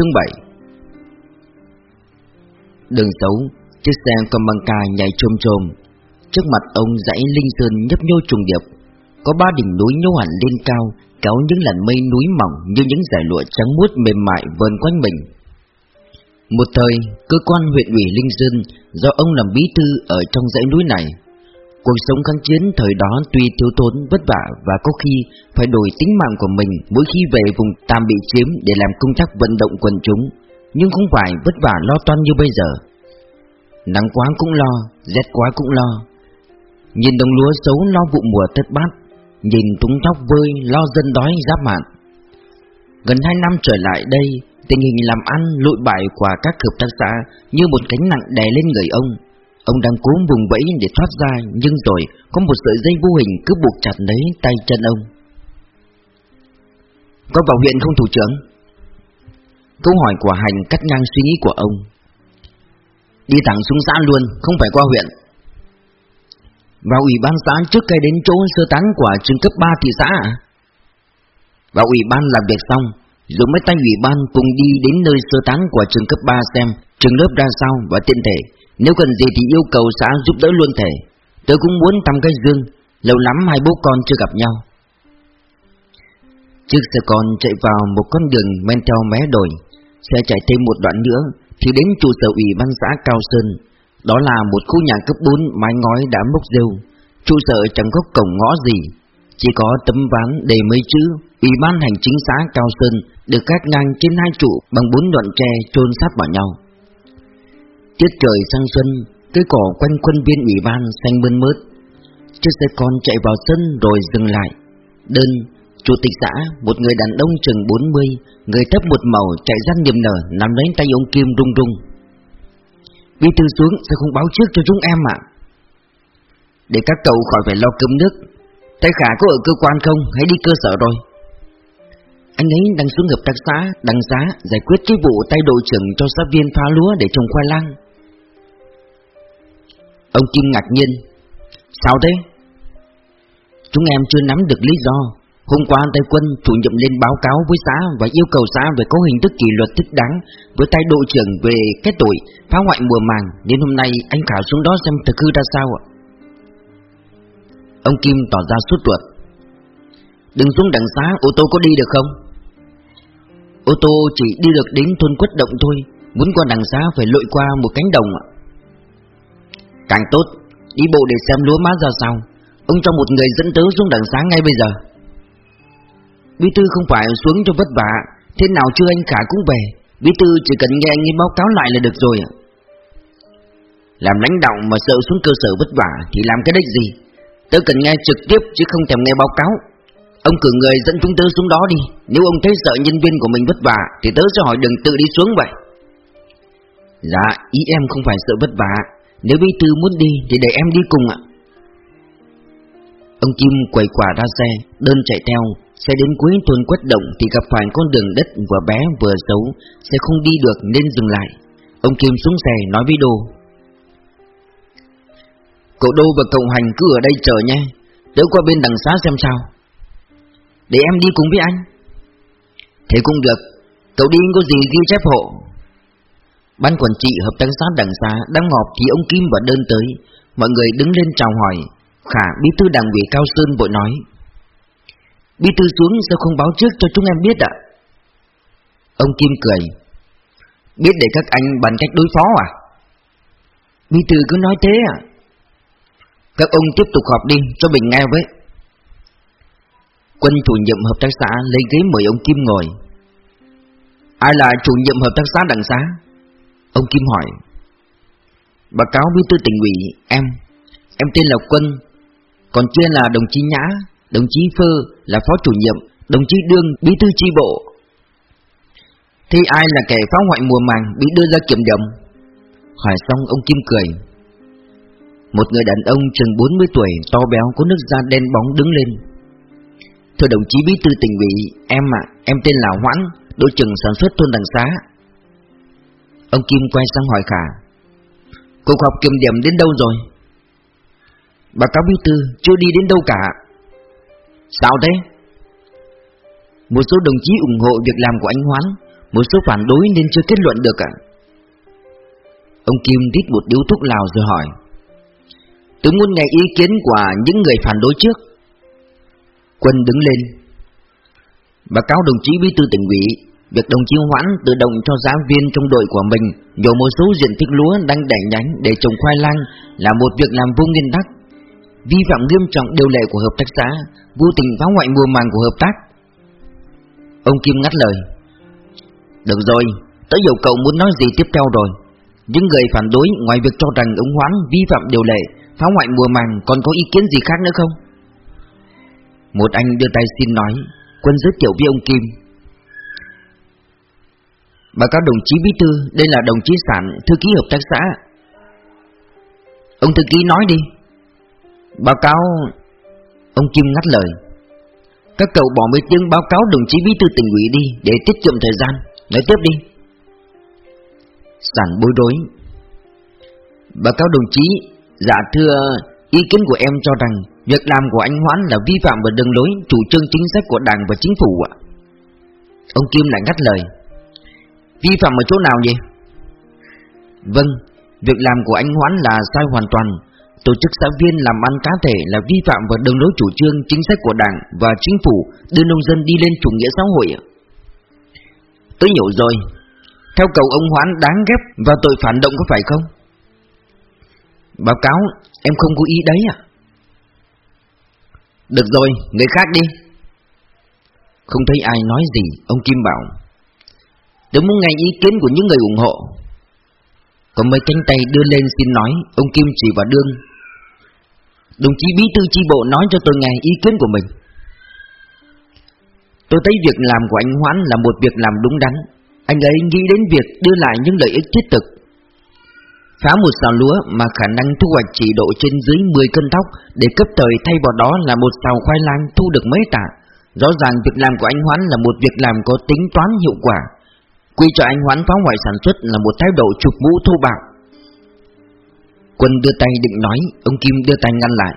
chương 7 Đường xấu, chiếc xe con băng ca nhảy trôm trôm Trước mặt ông dãy linh sơn nhấp nhô trùng điệp. Có ba đỉnh núi nhô hẳn lên cao Kéo những làn mây núi mỏng như những giải lụa trắng muốt mềm mại vờn quanh mình. Một thời, cơ quan huyện ủy Linh Sơn do ông làm bí thư ở trong dãy núi này. Cuộc sống kháng chiến thời đó tuy thiếu thốn vất vả và có khi phải đổi tính mạng của mình mỗi khi về vùng tam bị chiếm để làm công tác vận động quần chúng, nhưng không phải vất vả lo toan như bây giờ. Nắng quá cũng lo, rét quá cũng lo. Nhìn đồng lúa xấu lo vụ mùa thất bát, nhìn túng tóc vơi lo dân đói giáp mạng. Gần hai năm trở lại đây, tình hình làm ăn lụi bại của các hợp tác xã như một cánh nặng đè lên người ông Ông đang cố vùng vẫy để thoát ra Nhưng rồi có một sợi dây vô hình cứ buộc chặt lấy tay chân ông Có vào huyện không thủ trưởng? Câu hỏi của Hành cắt ngang suy nghĩ của ông Đi thẳng xuống xã luôn, không phải qua huyện Vào ủy ban xã trước cây đến chỗ sơ tán của trường cấp 3 thị xã à? Vào ủy ban làm việc xong Rồi mấy tay ủy ban cùng đi đến nơi sơ tán của trường cấp 3 xem trường lớp ra sao và tiện thể nếu cần gì thì yêu cầu xã giúp đỡ luôn thể Tớ cũng muốn thăm cái dương, Lâu lắm hai bố con chưa gặp nhau. Chiếc xe con chạy vào một con đường men theo mé đồi Xe chạy thêm một đoạn nữa Thì đến trụ sở ủy ban xã Cao Sơn. Đó là một khu nhà cấp 4 mái ngói đã mốc rêu. Trụ sở chẳng có cổng ngõ gì, Chỉ có tấm ván đầy mấy chữ Ủy ban hành chính xã Cao Sơn Được cắt ngang trên hai trụ bằng bốn đoạn tre chôn sát vào nhau. Tiết trời sang xuân, cây cỏ quanh quân viên ủy ban xanh mơn mớt. Chiếc xe con chạy vào sân rồi dừng lại. Đơn, chủ tịch xã, một người đàn ông chừng 40, người thấp một màu chạy ra niềm nở nắm lấy tay ông Kim rung rung. Bí thư xuống sẽ không báo trước cho chúng em ạ. Để các cậu khỏi phải lo cơm nước. Tay khả có ở cơ quan không? Hãy đi cơ sở rồi. Anh ấy đang xuống hợp tác xã, đăng giá, giải quyết cái vụ tay đội trưởng cho xã viên phá lúa để trồng khoai lang. Ông Kim ngạc nhiên. Sao thế? Chúng em chưa nắm được lý do. Hôm qua Tây Quân chủ nhiệm lên báo cáo với xã Và yêu cầu xã về có hình thức kỷ luật thích đáng Với tay đội trưởng về cái tội Phá hoại mùa màng, Nên hôm nay anh Khảo xuống đó xem thực hư ra sao ạ. Ông Kim tỏ ra suốt ruột. Đừng xuống đằng xá, ô tô có đi được không? Ô tô chỉ đi được đến thôn quất động thôi. Muốn qua đằng xá phải lội qua một cánh đồng ạ. Càng tốt, đi bộ để xem lúa má ra sao. Ông cho một người dẫn tớ xuống đằng sáng ngay bây giờ. Bí thư không phải xuống cho vất vả Thế nào chưa anh Khả cũng về. Bí thư chỉ cần nghe anh ấy báo cáo lại là được rồi Làm lãnh đạo mà sợ xuống cơ sở vất vả Thì làm cái đích gì? Tớ cần nghe trực tiếp chứ không thèm nghe báo cáo. Ông cử người dẫn chúng tớ xuống đó đi. Nếu ông thấy sợ nhân viên của mình vất vả Thì tớ sẽ hỏi đừng tự đi xuống vậy. Dạ ý em không phải sợ vất vả nếu bí thư muốn đi thì để em đi cùng ạ. Ông Kim quầy quả ra xe, Đơn chạy theo. Xe đến cuối thôn quất động Thì gặp phải con đường đất vừa bé vừa xấu, Xe không đi được nên dừng lại. Ông Kim xuống xe nói với Đô. Cậu Đô và cậu Hành cứ ở đây chờ nha Tớ qua bên đằng xá xem sao. Để em đi cùng với anh. Thế cũng được, Cậu đi có gì ghi chép hộ. Ban quản trị hợp tác xã đảng xá đang họp thì ông Kim và đơn tới, mọi người đứng lên chào hỏi. Khả bí thư đảng ủy Cao Sơn vội nói: Bí thư xuống sao không báo trước cho chúng em biết ạ? Ông Kim cười: Biết để các anh bàn cách đối phó à? Bí thư cứ nói thế à? Các ông tiếp tục họp đi cho mình nghe với. Quân chủ nhiệm hợp tác xã lấy ghế mời ông Kim ngồi. Ai là chủ nhiệm hợp tác xã đằng xá? Ông Kim hỏi Báo cáo bí thư tỉnh ủy Em Em tên là Quân Còn kia là đồng chí Nhã Đồng chí Phơ là phó chủ nhiệm Đồng chí Đương bí thư chi bộ. Thì ai là kẻ phá hoại mùa màng Bị đưa ra kiểm điểm? Hỏi xong ông Kim cười Một người đàn ông chừng 40 tuổi To béo có nước da đen bóng đứng lên. Thưa đồng chí bí thư tỉnh ủy Em ạ, em tên là Hoãn Đội trưởng sản xuất thôn Đằng Xá. Ông Kim quay sang hỏi Khả, Cuộc họp kiểm điểm đến đâu rồi? Bà cáo bí thư, chưa đi đến đâu cả Sao thế? Một số đồng chí ủng hộ việc làm của anh Hoán, Một số phản đối nên chưa kết luận được ạ Ông Kim đít một điếu thuốc lào rồi hỏi, Tôi muốn nghe ý kiến của những người phản đối trước Quân đứng lên, Báo cáo đồng chí bí thư tỉnh ủy Việc đồng chí hoãn tự động cho giáo viên trong đội của mình Nhổ một số diện tích lúa đang đẻ nhánh để trồng khoai lang Là một việc làm vô nguyên tắc. Vi phạm nghiêm trọng điều lệ của hợp tác xã Vô tình phá hoại mùa màng của hợp tác. Ông Kim ngắt lời. Được rồi, tới giờ cậu muốn nói gì tiếp theo rồi. Những người phản đối ngoài việc cho rằng ông Hoán vi phạm điều lệ Phá hoại mùa màng còn có ý kiến gì khác nữa không? Một anh đưa tay xin nói Quân giới thiệu với ông Kim. Báo cáo đồng chí Bí Thư, Đây là đồng chí Sản, Thư ký hợp tác xã. Ông thư ký nói đi. Báo cáo, Ông Kim ngắt lời. Các cậu bỏ mấy tiếng báo cáo đồng chí Bí Thư tỉnh ủy đi, Để tiết kiệm thời gian. Nói tiếp đi. Sản bối rối. Báo cáo đồng chí Dạ thưa, Ý kiến của em cho rằng Việc làm của anh Hoán là vi phạm vào đường lối, Chủ trương chính sách của đảng và chính phủ ạ. Ông Kim lại ngắt lời. Vi phạm ở chỗ nào nhỉ? Vâng, việc làm của anh Hoán là sai hoàn toàn Tổ chức xã viên làm ăn cá thể là vi phạm vào đường lối chủ trương chính sách của đảng và chính phủ đưa nông dân đi lên chủ nghĩa xã hội Tôi hiểu rồi Theo cầu ông Hoán đáng ghép và tội phản động có phải không? Báo cáo, em không có ý đấy à? Được rồi, người khác đi Không thấy ai nói gì, ông Kim bảo Tôi muốn nghe ý kiến của những người ủng hộ. Có mấy cánh tay đưa lên xin nói, Ông Kim chỉ vào đương. Đồng chí bí thư chi bộ nói cho tôi nghe ý kiến của mình. Tôi thấy việc làm của anh Hoán là một việc làm đúng đắn. Anh ấy nghĩ đến việc đưa lại những lợi ích thiết thực. Phá một xào lúa mà khả năng thu hoạch chỉ độ trên dưới 10 cân thóc Để cấp thời thay vào đó là một xào khoai lang thu được mấy tạ. Rõ ràng việc làm của anh Hoán là một việc làm có tính toán hiệu quả. Quy cho anh Hoán phá hoại sản xuất là một thái độ chụp mũ thô bạo. Quân đưa tay định nói, Ông Kim đưa tay ngăn lại.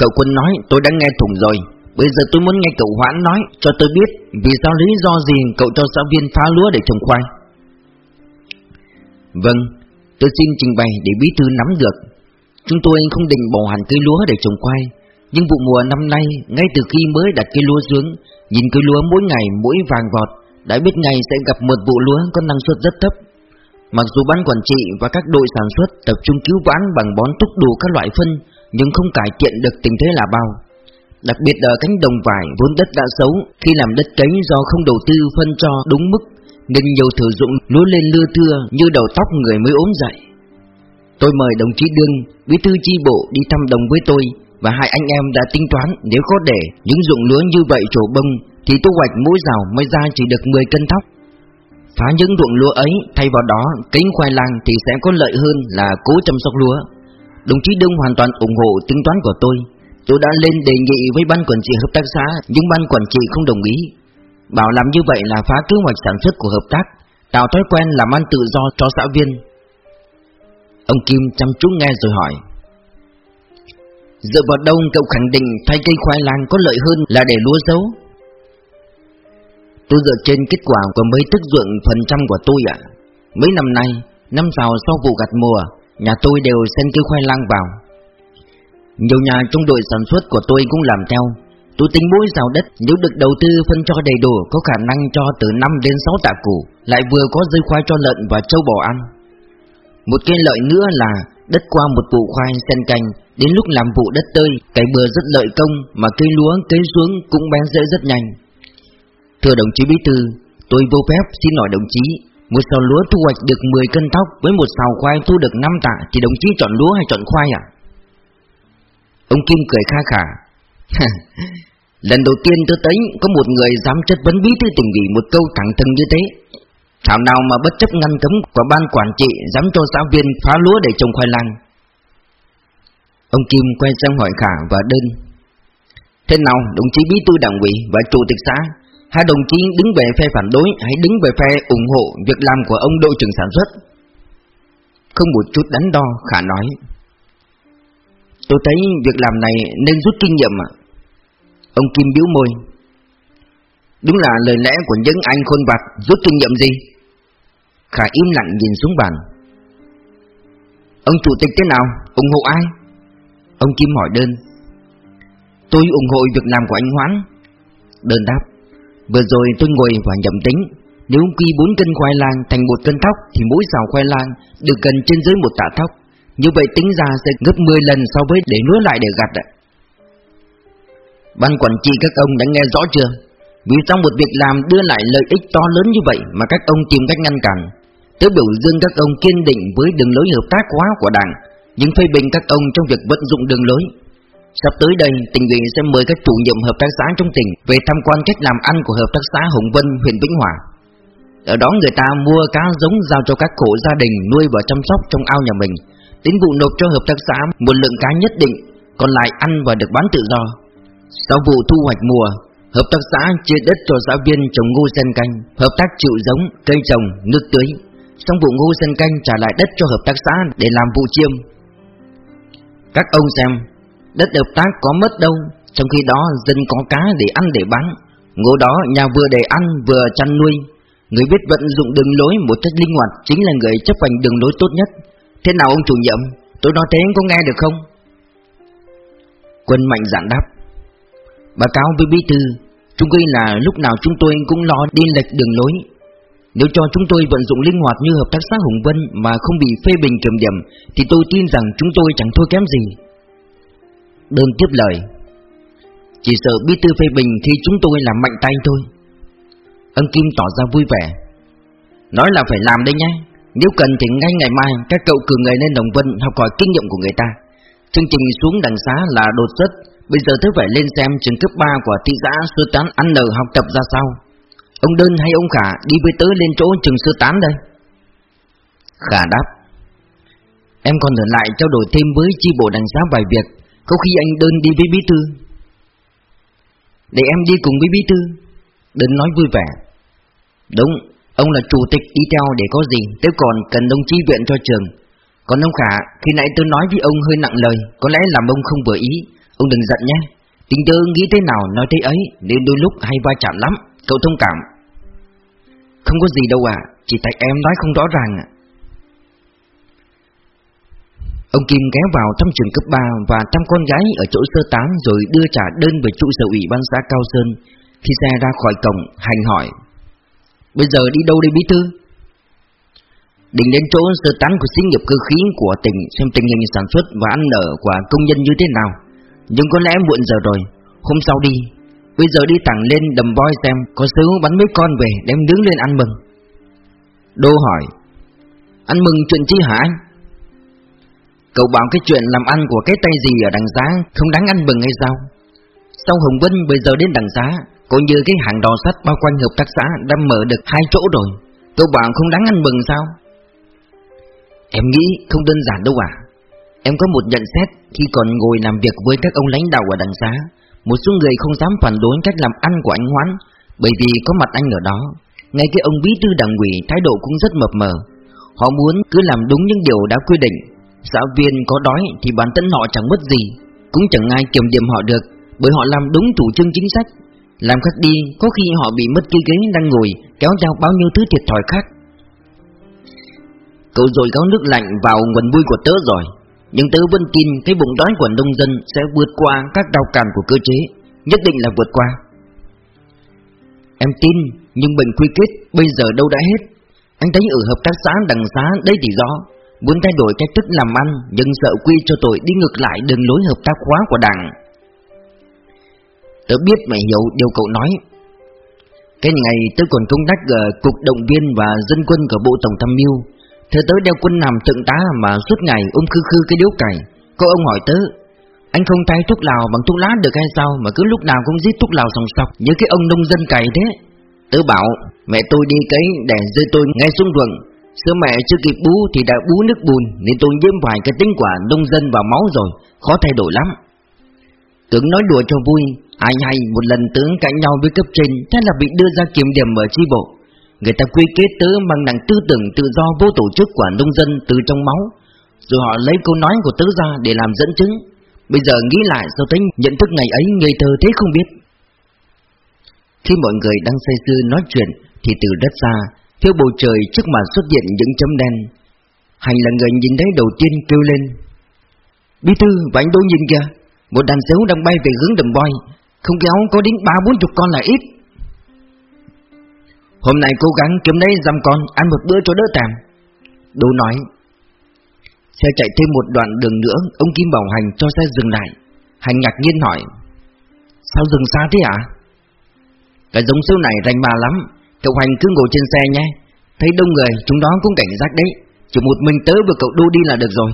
Cậu Quân nói, tôi đã nghe thủng rồi. Bây giờ tôi muốn nghe cậu Hoán nói, Cho tôi biết vì sao lý do gì cậu cho giáo viên phá lúa để trồng khoai. Vâng Tôi xin trình bày để bí thư nắm được. Chúng tôi không định bỏ hẳn cây lúa để trồng khoai, Nhưng vụ mùa năm nay, Ngay từ khi mới đặt cây lúa xuống, Nhìn cây lúa mỗi ngày mỗi vàng vọt đã biết ngày sẽ gặp một vụ lúa có năng suất rất thấp. Mặc dù ban quản trị và các đội sản xuất tập trung cứu vãn bằng bón túc đủ các loại phân Nhưng không cải thiện được tình thế là bao. Đặc biệt ở cánh đồng vải vốn đất đã xấu Khi làm đất cấy do không đầu tư phân cho đúng mức Nên nhiều thử dụng lúa lên lưa thưa như đầu tóc người mới ốm dậy. Tôi mời đồng chí Đương, bí thư chi bộ đi thăm đồng với tôi Và hai anh em đã tính toán nếu có để những dụng lúa như vậy trổ bông thì thu hoạch mỗi rào mới ra chỉ được 10 cân thóc Phá những ruộng lúa ấy, thay vào đó cánh khoai lang thì sẽ có lợi hơn là cố chăm sóc lúa. Đồng chí Đông hoàn toàn ủng hộ tính toán của tôi. Tôi đã lên đề nghị với ban quản trị hợp tác xã, nhưng ban quản trị không đồng ý. Bảo làm như vậy là phá kế hoạch sản xuất của hợp tác, tạo thói quen làm ăn tự do cho xã viên. Ông Kim chăm chú nghe rồi hỏi. Dựa vào đâu cậu khẳng định thay cây khoai lang có lợi hơn là để lúa dấu? Tôi dựa trên kết quả của mấy tức ruộng phần trăm của tôi ạ. Mấy năm nay, năm sau sau vụ gặt mùa Nhà tôi đều xen cây khoai lang vào. Nhiều nhà trong đội sản xuất của tôi cũng làm theo. Tôi tính mỗi rào đất nếu được đầu tư phân cho đầy đủ Có khả năng cho từ 5 đến 6 tạ củ Lại vừa có dây khoai cho lợn và trâu bò ăn. Một cái lợi nữa là đất qua một vụ khoai sen canh Đến lúc làm vụ đất tơi, cày bừa rất lợi công Mà cây lúa cây xuống cũng bén rễ rất nhanh. Thưa đồng chí Bí Thư, tôi vô phép xin hỏi đồng chí, một sào lúa thu hoạch được 10 cân thóc với một sào khoai thu được 5 tạ thì đồng chí chọn lúa hay chọn khoai à? Ông Kim cười kha khả. Lần đầu tiên tôi thấy có một người dám chất vấn bí thư tỉnh ủy một câu thẳng thừng như thế. Thảo nào mà bất chấp ngăn cấm của ban quản trị dám cho giáo viên phá lúa để trồng khoai lang. Ông Kim quay sang hỏi Khả và Đơn. Thế nào đồng chí bí thư đảng ủy và chủ tịch xã Hai đồng chí đứng về phe phản đối hãy đứng về phe ủng hộ việc làm của ông đội trưởng sản xuất? Không một chút đánh đo, Khả nói. Tôi thấy việc làm này nên rút kinh nghiệm ạ. Ông Kim biếu môi. Đúng là lời lẽ của những anh khôn vặt Rút kinh nghiệm gì Khả im lặng nhìn xuống bàn Ông chủ tịch thế nào ủng hộ ai Ông Kim hỏi đơn Tôi ủng hộ việc làm của anh Hoán Đơn đáp Vừa rồi tôi ngồi và nhầm tính. Nếu quy 4 cân khoai lang thành một cân tóc Thì mỗi xào khoai lang được gần trên dưới một tạ tóc Như vậy tính ra sẽ gấp 10 lần so với để nuôi lại để gặt Ban quản trị các ông đã nghe rõ chưa? Vì sao một việc làm đưa lại lợi ích to lớn như vậy Mà các ông tìm cách ngăn cản? Tớ biểu dương các ông kiên định với đường lối hợp tác hóa của đảng, Nhưng phê bình các ông trong việc vận dụng đường lối. Sắp tới đây, tỉnh ủy sẽ mời các chủ nhiệm hợp tác xã trong tỉnh về tham quan cách làm ăn của hợp tác xã Hồng Vân, huyện Vĩnh Hòa. Ở đó người ta mua cá giống giao cho các hộ gia đình nuôi và chăm sóc trong ao nhà mình. Tính vụ nộp cho hợp tác xã một lượng cá nhất định, còn lại ăn và được bán tự do. Sau vụ thu hoạch mùa, hợp tác xã chia đất cho giáo viên trồng ngô sen canh, hợp tác chịu giống, cây trồng, nước tưới. Xong vụ ngô sen canh trả lại đất cho hợp tác xã để làm vụ chiêm. Các ông xem, Đất hợp tác có mất đâu, Trong khi đó dân có cá để ăn để bán. Ngô đó nhà vừa để ăn vừa chăn nuôi. Người biết vận dụng đường lối một cách linh hoạt Chính là người chấp hành đường lối tốt nhất. Thế nào ông chủ nhiệm? Tôi nói thế có nghe được không? Quân mạnh dạn đáp. Báo cáo với bí thư Chúng quy là lúc nào chúng tôi cũng lo đi lệch đường lối. Nếu cho chúng tôi vận dụng linh hoạt như hợp tác xã Hùng Vân Mà không bị phê bình kiểm điểm, Thì tôi tin rằng chúng tôi chẳng thua kém gì. Đơn tiếp lời. Chỉ sợ bí thư phê bình khi chúng tôi làm mạnh tay thôi. Ân Kim tỏ ra vui vẻ. Nói là phải làm đây nhé. Nếu cần thì ngay ngày mai Các cậu cử người lên Đồng Vân học hỏi kinh nghiệm của người ta. Chương trình xuống đằng xá là đột xuất. Bây giờ tôi phải lên xem trường cấp 3 của thị xã sư tán ăn nở học tập ra sao. Ông Đơn hay ông Khả đi với tớ lên chỗ trường sư tán đây? Khả đáp. Em còn ở lại trao đổi thêm với chi bộ đằng xá vài việc có khi anh đơn đi với bí thư. Để em đi cùng với bí thư Đơn nói vui vẻ. Đúng, ông là chủ tịch đi theo để có gì Tới còn cần đồng chí viện cho trường. Còn ông Khả, khi nãy tôi nói với ông hơi nặng lời Có lẽ làm ông không vừa ý. Ông đừng giận nhé. Tình tớ nghĩ thế nào nói thế ấy Nên đôi lúc hay va chạm lắm Cậu thông cảm. Không có gì đâu à Chỉ tại em nói không rõ ràng à Ông Kim ghé vào thăm trường cấp 3 và thăm con gái ở chỗ sơ tán rồi đưa trả đơn về trụ sở ủy ban xã Cao Sơn. Khi xe ra khỏi cổng, hành hỏi. Bây giờ đi đâu đây bí thư? Định đến chỗ sơ tán của xí nghiệp cơ khí của tỉnh xem tình hình sản xuất và ăn ở của công nhân như thế nào. Nhưng có lẽ muộn giờ rồi, hôm sau đi. Bây giờ đi thẳng lên đầm voi xem có sứ bắn mấy con về đem nướng lên ăn mừng. Đô hỏi. Ăn mừng chuyện chi hả anh? Cậu bảo cái chuyện làm ăn của cái tay gì ở đằng giá Không đáng ăn mừng hay sao? Sau Hồng Vân bây giờ đến đằng giá Cũng như cái hàng đò sắt bao quanh hợp tác xã Đã mở được hai chỗ rồi. Cậu bảo không đáng ăn mừng sao? Em nghĩ không đơn giản đâu à. Em có một nhận xét, Khi còn ngồi làm việc với các ông lãnh đạo ở đằng giá, Một số người không dám phản đối cách làm ăn của anh Hoán, Bởi vì có mặt anh ở đó. Ngay cái ông bí thư đảng ủy thái độ cũng rất mập mờ. Họ muốn cứ làm đúng những điều đã quy định Giáo viên có đói thì bản thân họ chẳng mất gì, Cũng chẳng ai kiểm điểm họ được, Bởi họ làm đúng chủ trương chính sách. Làm khác đi, Có khi họ bị mất cái ghế đang ngồi, Kéo theo bao nhiêu thứ thiệt thòi khác. Cậu rồi có nước lạnh vào nguồn vui của tớ rồi, Nhưng tớ vẫn tin Cái bụng đói của nông dân Sẽ vượt qua các đau cản của cơ chế, Nhất định là vượt qua. Em tin, Nhưng bệnh quy kết bây giờ đâu đã hết. Anh thấy ở hợp tác xã đằng xá đấy thì rõ. Muốn thay đổi cách thức làm ăn, Nhưng sợ quy cho tội đi ngược lại đường lối hợp tác hóa của đảng. Tớ biết mày hiểu điều cậu nói. Cái ngày tớ còn công tác ở Cục Động viên và Dân quân của Bộ Tổng tham mưu Thời tớ đeo quân nằm thượng tá mà suốt ngày ôm khư khư cái điếu cày. Có ông hỏi tớ, Anh không thay thuốc lào bằng thuốc lá được hay sao Mà cứ lúc nào cũng giết thuốc lào sòng sọc Như cái ông nông dân cày thế? Tớ bảo, mẹ tôi đi cấy để rơi tôi ngay xuống ruộng. Sữa mẹ chưa kịp bú thì đã bú nước bùn, Nên tôi nhiễm vài cái tính quả nông dân vào máu rồi, Khó thay đổi lắm. Tướng nói đùa cho vui, Ai hay một lần tướng cãi nhau với cấp trên, Thế là bị đưa ra kiểm điểm ở chi bộ. Người ta quy kết tớ bằng nặng tư tưởng tự do vô tổ chức của nông dân từ trong máu. Rồi họ lấy câu nói của tớ ra để làm dẫn chứng. Bây giờ nghĩ lại sao tính nhận thức ngày ấy người thơ thế không biết. Khi mọi người đang say sưa nói chuyện, Thì từ đất xa Phía bầu trời trước mặt xuất hiện những chấm đen. Hành là người nhìn thấy đầu tiên kêu lên. Bí thư và anh Đỗ nhìn kìa Một đàn dấu đang bay về hướng đầm voi, Không kéo có đến ba bốn chục con là ít. Hôm nay cố gắng kiếm lấy dăm con Ăn một bữa cho đỡ tạm. Đỗ nói Xe chạy thêm một đoạn đường nữa Ông Kim bảo Hành cho xe dừng lại. Hành ngạc nhiên hỏi Sao dừng xa thế ạ? Cái giống siêu này rành bà lắm. Cậu Hành cứ ngồi trên xe nhé. Thấy đông người, chúng đó cũng cảnh giác đấy. Chỉ một mình tớ và cậu Đô đi là được rồi.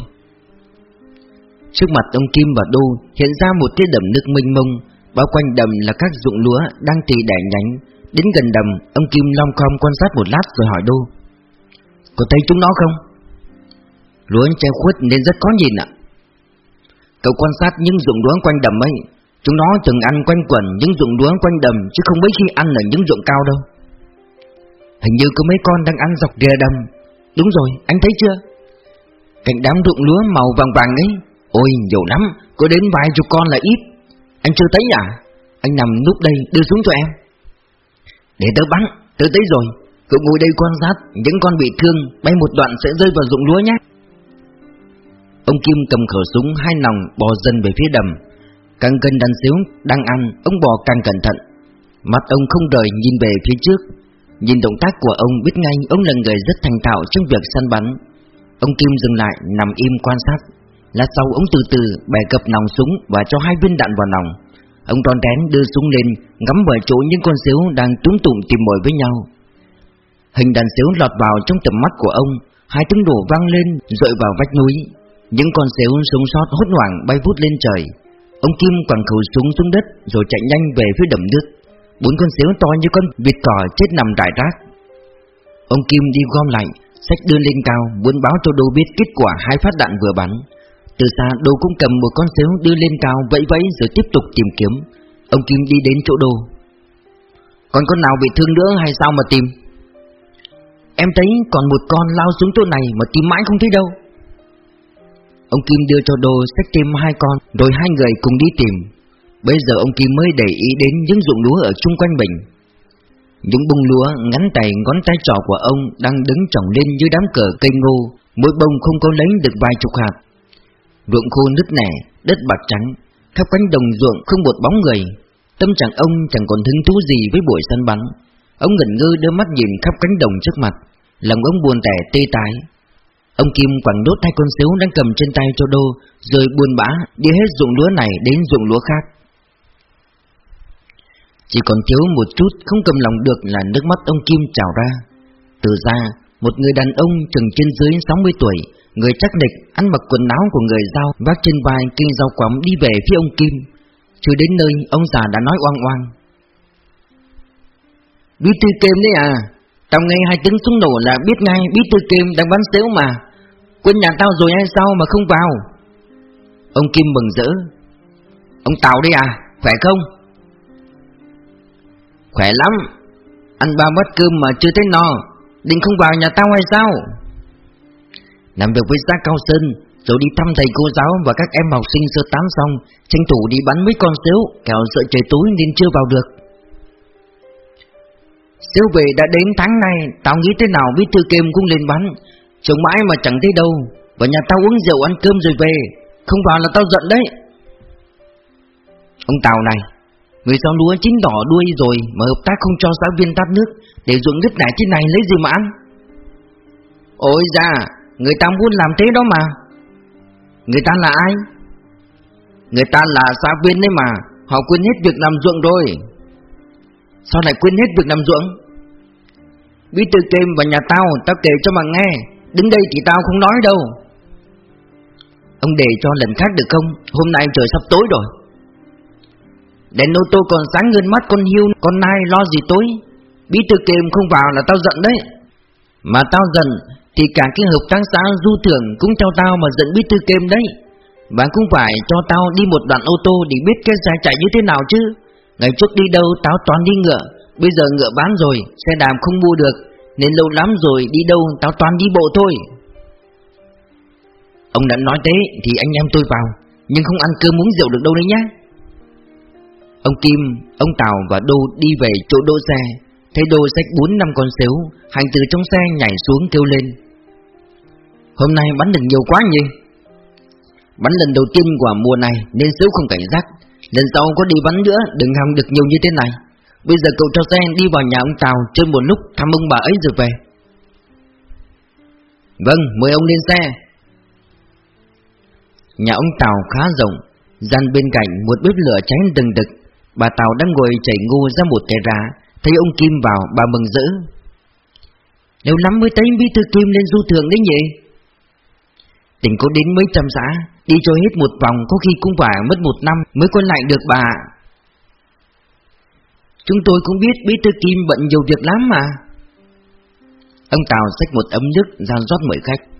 Trước mặt ông Kim và Đô Hiện ra một cái đầm nước mênh mông, Bao quanh đầm là các ruộng lúa Đang tì đẻ nhánh. Đến gần đầm, Ông Kim long khom quan sát một lát rồi hỏi Đô. Có thấy chúng nó không? Lúa che khuất nên rất khó nhìn ạ. Cậu quan sát những ruộng lúa quanh đầm ấy. Chúng nó từng ăn quanh quẩn những ruộng lúa quanh đầm, Chứ không mấy khi ăn ở những ruộng cao đâu. Hình như có mấy con đang ăn dọc rìa đầm Đúng rồi, anh thấy chưa? Cạnh đám ruộng lúa màu vàng vàng ấy. Ôi nhiều lắm, có đến vài chục con là ít. Anh chưa thấy à? Anh nằm núp đây đưa xuống cho em. Để tớ bắn, tớ thấy rồi. Cậu ngồi đây quan sát Những con bị thương bay một đoạn sẽ rơi vào ruộng lúa nhé. Ông Kim cầm khẩu súng hai nòng bò dần về phía đầm. Càng gần đàn xíu đang ăn Ông bò càng cẩn thận. Mặt ông không rời nhìn về phía trước. Nhìn động tác của ông biết ngay Ông là người rất thành thạo trong việc săn bắn. Ông Kim dừng lại, nằm im quan sát. Lát sau ông từ từ bẻ cập nòng súng Và cho hai viên đạn vào nòng. Ông tròn rén đưa súng lên, Ngắm vào chỗ những con xíu đang túm tụm tìm mồi với nhau. Hình đàn xíu lọt vào trong tầm mắt của ông, Hai tiếng đổ vang lên rội vào vách núi. Những con xíu sống sót hốt hoảng bay vút lên trời. Ông Kim quẳng khẩu súng xuống đất Rồi chạy nhanh về phía đầm nước. Bốn con xíu to như con vịt cỏ chết nằm rải rác. Ông Kim đi gom lại Sách đưa lên cao, Muốn báo cho Đô biết kết quả hai phát đạn vừa bắn. Từ xa, Đô cũng cầm một con xíu đưa lên cao, Vẫy vẫy rồi tiếp tục tìm kiếm. Ông Kim đi đến chỗ Đô. Còn con nào bị thương nữa hay sao mà tìm? Em thấy còn một con lao xuống chỗ này Mà tìm mãi không thấy đâu. Ông Kim đưa cho Đô sách thêm hai con, Rồi hai người cùng đi tìm. Bây giờ ông Kim mới để ý đến những ruộng lúa ở chung quanh mình. Những bông lúa ngắn tay ngón tay trỏ của ông Đang đứng trồng lên như đám cờ cây ngô Mỗi bông không có lấy được vài chục hạt. Ruộng khô nứt nẻ, đất bạc trắng Khắp cánh đồng ruộng không một bóng người. Tâm trạng ông chẳng còn hứng thú gì với buổi săn bắn. Ông ngẩn ngơ đưa mắt nhìn khắp cánh đồng trước mặt Lòng ông buồn tẻ tê tái. Ông Kim quẳng đốt hai con xíu đang cầm trên tay cho Đô Rồi buồn bã đi hết ruộng lúa này đến ruộng lúa khác. Chỉ còn thiếu một chút không cầm lòng được là nước mắt ông Kim trào ra. Từ ra, một người đàn ông chừng trên dưới 60 tuổi, Người chắc địch ăn mặc quần áo của người giao Vác trên vai kinh rau quắm đi về phía ông Kim. Chưa đến nơi, ông già đã nói oang oang. Bí thư kem đấy à Tao nghe hai tiếng súng nổ là biết ngay Bí thư kem đang bắn xéo mà. Quân nhà tao rồi hay sao mà không vào? Ông Kim mừng rỡ. Ông Tào đây à Khỏe không? Khỏe lắm. Ăn ba bát cơm mà chưa thấy no, Định không vào nhà tao hay sao? Làm việc với gia cao sơn, Rồi đi thăm thầy cô giáo Và các em học sinh sơ tán xong, Tranh thủ đi bắn mấy con xéo Kẻo sợ trời tối nên chưa vào được. Xéo về đã đến tháng này Tao nghĩ thế nào biết thư kem cũng lên bắn, Trông mãi mà chẳng thấy đâu. Vào nhà tao uống rượu ăn cơm rồi về, Không vào là tao giận đấy. Ông Tào này Người sao lúa chín đỏ đuôi rồi Mà hợp tác không cho giáo viên tát nước Để ruộng đất nải thế này lấy gì mà ăn? Ôi da, Người ta muốn làm thế đó mà. Người ta là ai? Người ta là giáo viên đấy mà, Họ quên hết việc làm ruộng rồi. Sao lại quên hết việc làm ruộng? Bí thư kêm và nhà tao Tao kể cho mà nghe Đứng đây thì tao không nói đâu. Ông để cho lần khác được không? Hôm nay trời sắp tối rồi. Đèn ô tô còn sáng hơn mắt con hiu, Con nai lo gì tối Bí thư kềm không vào là tao giận đấy. Mà tao giận Thì cả cái hợp tác xã du thưởng Cũng theo tao mà giận bí thư kềm đấy. Bạn cũng phải cho tao đi một đoạn ô tô Để biết cái xe chạy như thế nào chứ. Ngày trước đi đâu tao toàn đi ngựa, Bây giờ ngựa bán rồi, Xe đàm không mua được, Nên lâu lắm rồi đi đâu tao toàn đi bộ thôi. Ông đã nói thế Thì anh em tôi vào, Nhưng không ăn cơm uống rượu được đâu đấy nhá. Ông Kim, ông Tào và Đô đi về chỗ đỗ xe. Thấy Đô xách bốn năm con xếu Hành từ trong xe nhảy xuống kêu lên. Hôm nay bắn được nhiều quá nhỉ? Bắn lần đầu tiên của mùa này Nên xếu không cảnh giác. Lần sau có đi bắn nữa Đừng hòng được nhiều như thế này. Bây giờ cậu cho xe đi vào nhà ông Tào Chơi một lúc thăm ông bà ấy rồi về. Vâng, mời ông lên xe. Nhà ông Tào khá rộng Gian bên cạnh một bếp lửa cháy từng đực. Bà Tào đang ngồi chảy ngu ra một cái rá, Thấy ông Kim vào, bà mừng rỡ. Nếu lắm mới thấy bí thư Kim lên du thượng đấy nhỉ? Tỉnh có đến mấy trăm xã, Đi cho hết một vòng, có khi cũng phải mất một năm mới quay lại được bà. Chúng tôi cũng biết bí thư Kim bận nhiều việc lắm mà. Ông Tào xách một ấm nước ra rót mời khách.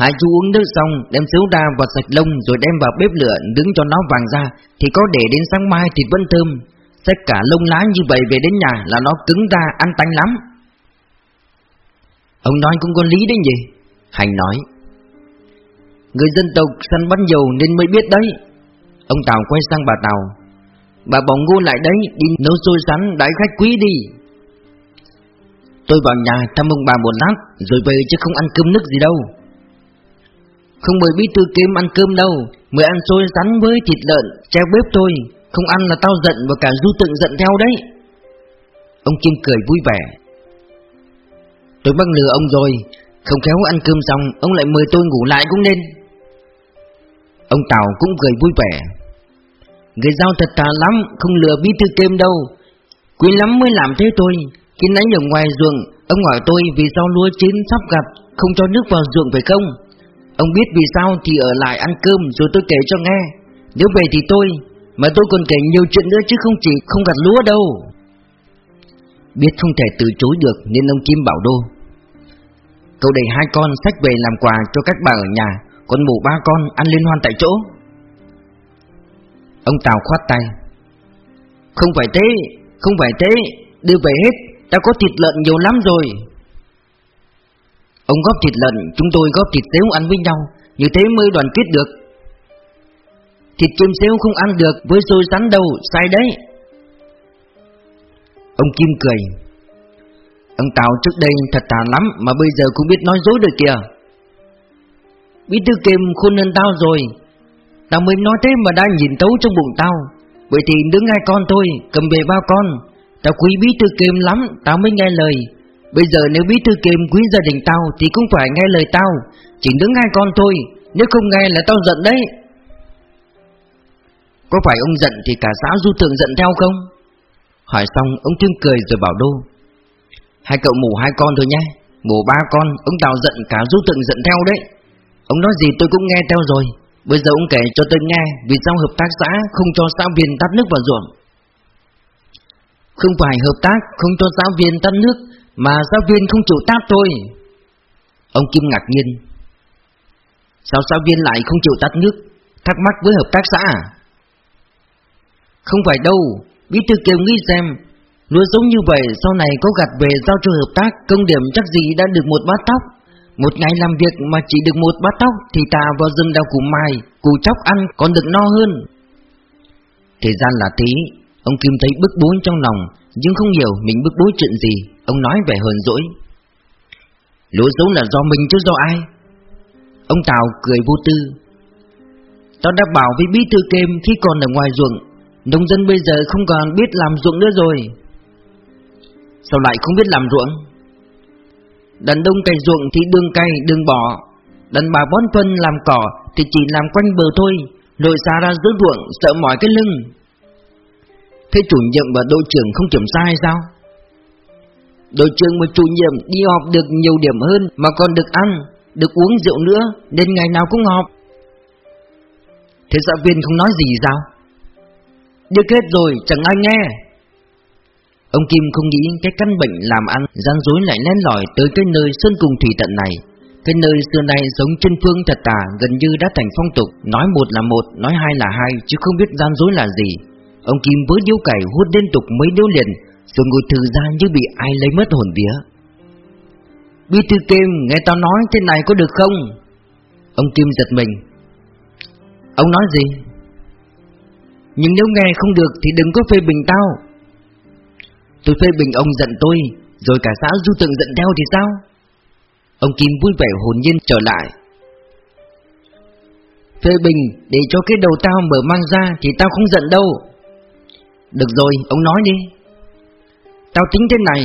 Hai chú uống nước xong đem xíu ra và sạch lông rồi đem vào bếp lửa đứng cho nó vàng ra thì có để đến sáng mai thịt vẫn thơm. Xách cả lông lá như vậy về đến nhà là nó cứng ra ăn tanh lắm. Ông nói cũng có lý đấy nhỉ? Hành nói. Người dân tộc săn bắn dầu nên mới biết đấy. Ông Tào quay sang bà Tào. Bà bỏng ngu lại đấy, đi nấu xôi sắn đãi khách quý đi. Tôi vào nhà thăm ông bà một lát rồi về chứ không ăn cơm nước gì đâu. Không mời bí thư kiếm ăn cơm đâu Mời ăn xôi rắn với thịt lợn, Treo bếp thôi. Không ăn là tao giận và cả du tượng giận theo đấy. Ông Kim cười vui vẻ. Tôi bắt lừa ông rồi, Không khéo ăn cơm xong, Ông lại mời tôi ngủ lại cũng nên. Ông Tào cũng cười vui vẻ. Người giao thật thà lắm, Không lừa bí thư kiếm đâu. Quý lắm mới làm thế thôi. Khi nãy ở ngoài ruộng, Ông hỏi tôi vì sao lúa chín sắp gặt Không cho nước vào ruộng phải không? Ông biết vì sao thì ở lại ăn cơm rồi tôi kể cho nghe. Nếu về thì tôi, Mà tôi còn kể nhiều chuyện nữa chứ không chỉ không gặt lúa đâu. Biết không thể từ chối được nên ông Kim bảo đô. Cậu đẩy hai con sách về làm quà cho các bà ở nhà Còn mụ ba con ăn liên hoan tại chỗ. Ông Tào khoát tay. Không phải thế, Không phải thế, Đưa về hết, Ta có thịt lợn nhiều lắm rồi. Ông góp thịt lợn, chúng tôi góp thịt xéo ăn với nhau, như thế mới đoàn kết được. Thịt chim xéo không ăn được với xôi sắn đâu, sai đấy. Ông Kim cười. Ông Tào trước đây thật thà lắm mà bây giờ cũng biết nói dối được kìa. Bí thư Kim khôn hơn tao rồi. Tao mới nói thế mà đã nhìn tấu trong bụng tao. Vậy thì đứng hai con thôi, cầm về ba con. Tao quý bí thư Kim lắm, tao mới nghe lời. Bây giờ nếu bí thư kiềm quý gia đình tao Thì cũng phải nghe lời tao, Chỉ đứng hai con thôi, Nếu không nghe là tao giận đấy. Có phải ông giận thì cả xã du tượng giận theo không? Hỏi xong, ông Kim cười rồi bảo đô, Hai cậu mù hai con thôi nhé, Mù ba con, Ông Tào giận cả du tượng giận theo đấy. Ông nói gì tôi cũng nghe theo rồi, Bây giờ ông kể cho tôi nghe, Vì sao hợp tác xã không cho xã viên tắt nước vào ruộng? Không phải hợp tác không cho xã viên tắt nước mà giáo viên không chịu tát tôi. Ông Kim ngạc nhiên. Sao giáo viên lại không chịu tát nước, Thắc mắc với hợp tác xã à? Không phải đâu, Bí thư kêu nghĩ xem, Nói giống như vậy sau này có gặt về giao cho hợp tác, Công điểm chắc gì đã được một bát tóc. Một ngày làm việc mà chỉ được một bát tóc Thì ta vào rừng đào củ mài Củ chóc ăn còn được no hơn. Thời gian là tí Ông Kim thấy bức bối trong lòng, Nhưng không hiểu mình bức bối chuyện gì. Ông nói về hờn dỗi. Lúa giống là do mình chứ do ai? Ông Tào cười vô tư. Tao đã bảo với bí thư kem khi còn ở ngoài ruộng, Nông dân bây giờ không còn biết làm ruộng nữa rồi. Sao lại không biết làm ruộng? Đàn đông cày ruộng thì đường cày đường bỏ Đàn bà bón phân làm cỏ thì chỉ làm quanh bờ thôi đội xa ra giữa ruộng, sợ mỏi cái lưng. Thế chủ nhiệm và đội trưởng không kiểm sai hay sao? Đội trưởng và chủ nhiệm đi họp được nhiều điểm hơn Mà còn được ăn, được uống rượu nữa Nên ngày nào cũng họp. Thế giáo viên không nói gì sao? Được hết rồi chẳng ai nghe. Ông Kim không nghĩ cái căn bệnh làm ăn gian dối lại len lỏi tới cái nơi sơn cùng thủy tận này. Cái nơi xưa nay giống chân phương thật tà gần như đã thành phong tục Nói một là một, nói hai là hai chứ không biết gian dối là gì. Ông Kim với điếu cày hút liên tục mấy điếu liền rồi ngồi thư ra như bị ai lấy mất hồn vía. Bí thư Kim, nghe tao nói thế này có được không? Ông Kim giật mình. Ông nói gì? Nhưng nếu nghe không được thì đừng có phê bình tao. Tôi phê bình ông giận tôi, Rồi cả xã du tượng giận theo thì sao? Ông Kim vui vẻ hồn nhiên trở lại. Phê bình để cho cái đầu tao mở mang ra Thì tao không giận đâu. Được rồi, ông nói đi. Tao tính thế này,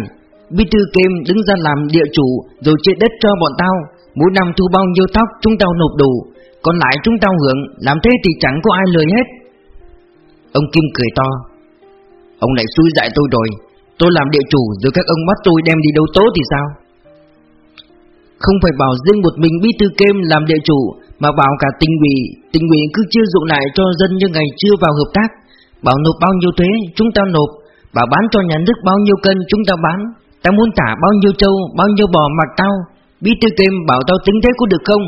Bí thư Kim đứng ra làm địa chủ Rồi chia đất cho bọn tao. Mỗi năm thu bao nhiêu tóc chúng tao nộp đủ, Còn lại chúng tao hưởng, Làm thế thì chẳng có ai lười hết. Ông Kim cười to, Ông lại xui dại tôi rồi. Tôi làm địa chủ rồi các ông bắt tôi đem đi đâu tố thì sao? Không phải bảo riêng một mình bí thư Kim làm địa chủ, Mà bảo cả tình ủy. Tình ủy cứ chia dụng lại cho dân như ngày chưa vào hợp tác. Bảo nộp bao nhiêu thuế, chúng ta nộp Bảo bán cho nhà nước bao nhiêu cân chúng ta bán? Tao muốn thả bao nhiêu trâu, Bao nhiêu bò mặc tao? Bí tư Kim, bảo tao tính thế có được không?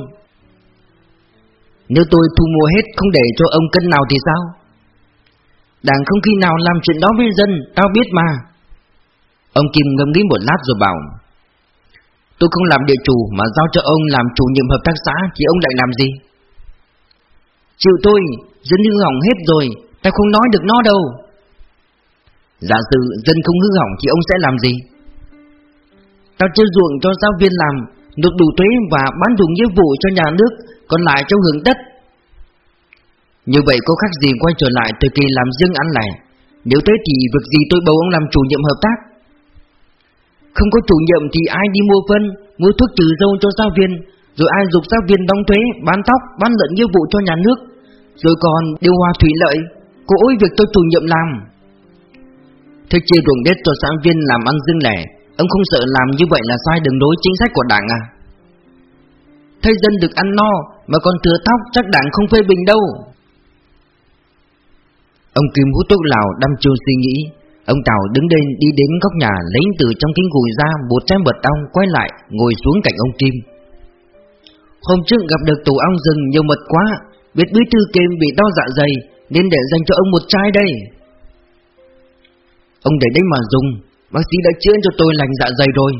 Nếu tôi thu mua hết không để cho ông cân nào thì sao? Đảng không khi nào làm chuyện đó với dân, Tao biết mà. Ông Kim ngâm nghĩ một lát rồi bảo, Tôi không làm địa chủ Mà giao cho ông làm chủ nhiệm hợp tác xã Thì ông lại làm gì? Chịu tôi, Dân hư hỏng hết rồi Tao không nói được nó đâu. Giả sử dân không hư hỏng Thì ông sẽ làm gì? Tao chia ruộng cho giáo viên làm Nộp đủ thuế và bán đủ nghĩa vụ cho nhà nước Còn lại cho hưởng đất. Như vậy có khác gì quay trở lại thời kỳ làm riêng ăn lẻ? Nếu thế thì việc gì tôi bầu ông làm chủ nhiệm hợp tác? Không có chủ nhiệm thì ai đi mua phân Mua thuốc trừ dâu cho giáo viên Rồi ai dục giáo viên đóng thuế Bán tóc, bán lợn nghĩa vụ cho nhà nước? Rồi còn điều hòa thủy lợi Có ôi việc tôi chủ nhiệm làm. Thế chia ruộng đất cho xã viên làm ăn riêng lẻ. Ông không sợ làm như vậy là sai đường đối chính sách của đảng à? Thấy dân được ăn no, Mà còn thừa tóc chắc đảng không phê bình đâu. Ông Kim hút thuốc lào đăm chiêu suy nghĩ. Ông Tào đứng lên đi đến góc nhà, Lấy từ trong kính gùi ra một trái mật ong Quay lại, ngồi xuống cạnh ông Kim. Hôm trước gặp được tủ ong rừng nhiều mật quá, Biết bí thư Kim bị đau dạ dày, Nên để dành cho ông một chai đây. Ông để đấy mà dùng. Bác sĩ đã chữa cho tôi lành dạ dày rồi.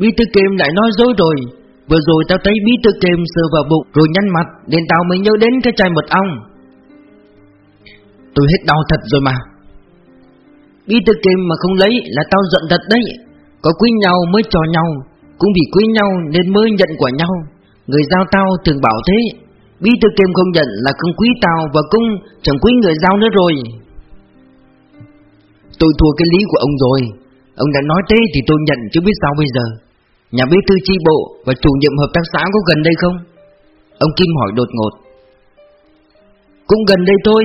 Bí thư kem lại nói dối rồi. Vừa rồi tao thấy bí thư kem sờ vào bụng Rồi nhăn mặt, Nên tao mới nhớ đến cái chai mật ong. Tôi hết đau thật rồi mà. Bí thư kem mà không lấy là tao giận thật đấy. Có quý nhau mới trò nhau, Cũng vì quý nhau nên mới nhận của nhau. Người giao tao thường bảo thế. Bí thư kem không nhận là không quý tao Và cũng chẳng quý người giao nữa rồi. Tôi thua cái lý của ông rồi. Ông đã nói thế thì tôi nhận chứ biết sao bây giờ. Nhà bí thư chi bộ và chủ nhiệm hợp tác xã có gần đây không? Ông Kim hỏi đột ngột. Cũng gần đây thôi.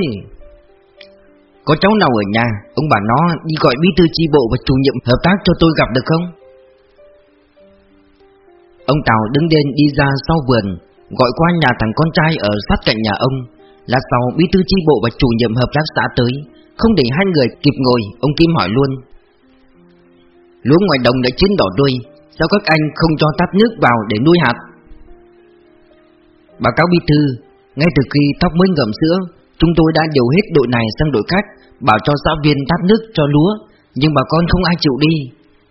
Có cháu nào ở nhà, Ông bảo nó đi gọi bí thư chi bộ và chủ nhiệm hợp tác cho tôi gặp được không? Ông Tào đứng lên đi ra sau vườn, Gọi qua nhà thằng con trai ở sát cạnh nhà ông, Là sau bí thư chi bộ và chủ nhiệm hợp tác xã tới không để hai người kịp ngồi, Ông Kim hỏi luôn. Lúa ngoài đồng đã chín đỏ đuôi, Sao các anh không cho tắt nước vào để nuôi hạt? Báo cáo bí thư, Ngay từ khi tóc mới ngậm sữa, Chúng tôi đã điều hết đội này sang đội khác, Bảo cho giáo viên tắt nước cho lúa, Nhưng bà con không ai chịu đi.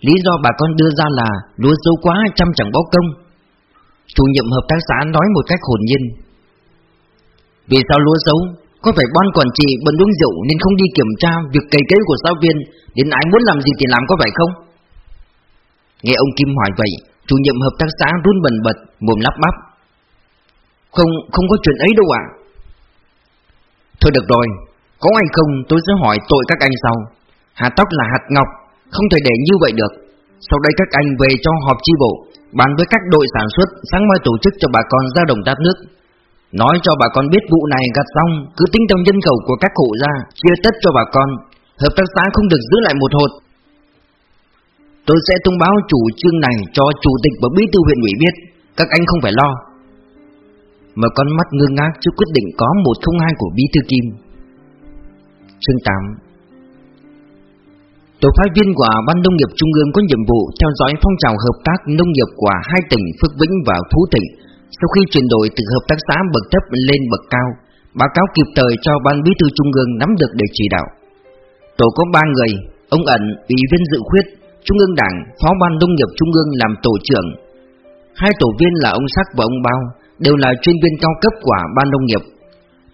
Lý do bà con đưa ra là Lúa xấu quá, chăm chẳng báo công. Chủ nhiệm hợp tác xã nói một cách hồn nhiên. Vì sao lúa xấu? Có phải ban quản trị bận uống rượu nên không đi kiểm tra việc cày cấy của giáo viên Đến ai muốn làm gì thì làm có phải không? Nghe ông Kim hỏi vậy Chủ nhiệm hợp tác xã run bần bật Mồm lắp bắp. Không, không có chuyện ấy đâu ạ. Thôi được rồi Có hay không tôi sẽ hỏi tội các anh sau. Hạt tóc là hạt ngọc Không thể để như vậy được. Sau đây các anh về cho họp chi bộ Bàn với các đội sản xuất Sáng mai tổ chức cho bà con ra đồng tát nước. Nói cho bà con biết vụ này gặt xong, Cứ tính trong nhân khẩu của các hộ ra Chia tất cho bà con. Hợp tác xã không được giữ lại một hột. Tôi sẽ thông báo chủ trương này Cho chủ tịch và bí thư huyện ủy biết. Các anh không phải lo. Mở con mắt ngơ ngác trước quyết định có 102 của bí thư Kim. Chương 8 Tổ phái viên của Ban Nông nghiệp Trung ương có nhiệm vụ theo dõi phong trào hợp tác nông nghiệp của hai tỉnh Phước Vĩnh và Phú Thịnh sau khi chuyển đổi từ hợp tác xã bậc thấp lên bậc cao, báo cáo kịp thời cho ban bí thư trung ương nắm được để chỉ đạo. Tổ có ba người, ông ẩn, ủy viên dự khuyết, trung ương đảng, phó ban nông nghiệp trung ương làm tổ trưởng. Hai tổ viên là ông Sắc và ông Bao, đều là chuyên viên cao cấp của ban nông nghiệp.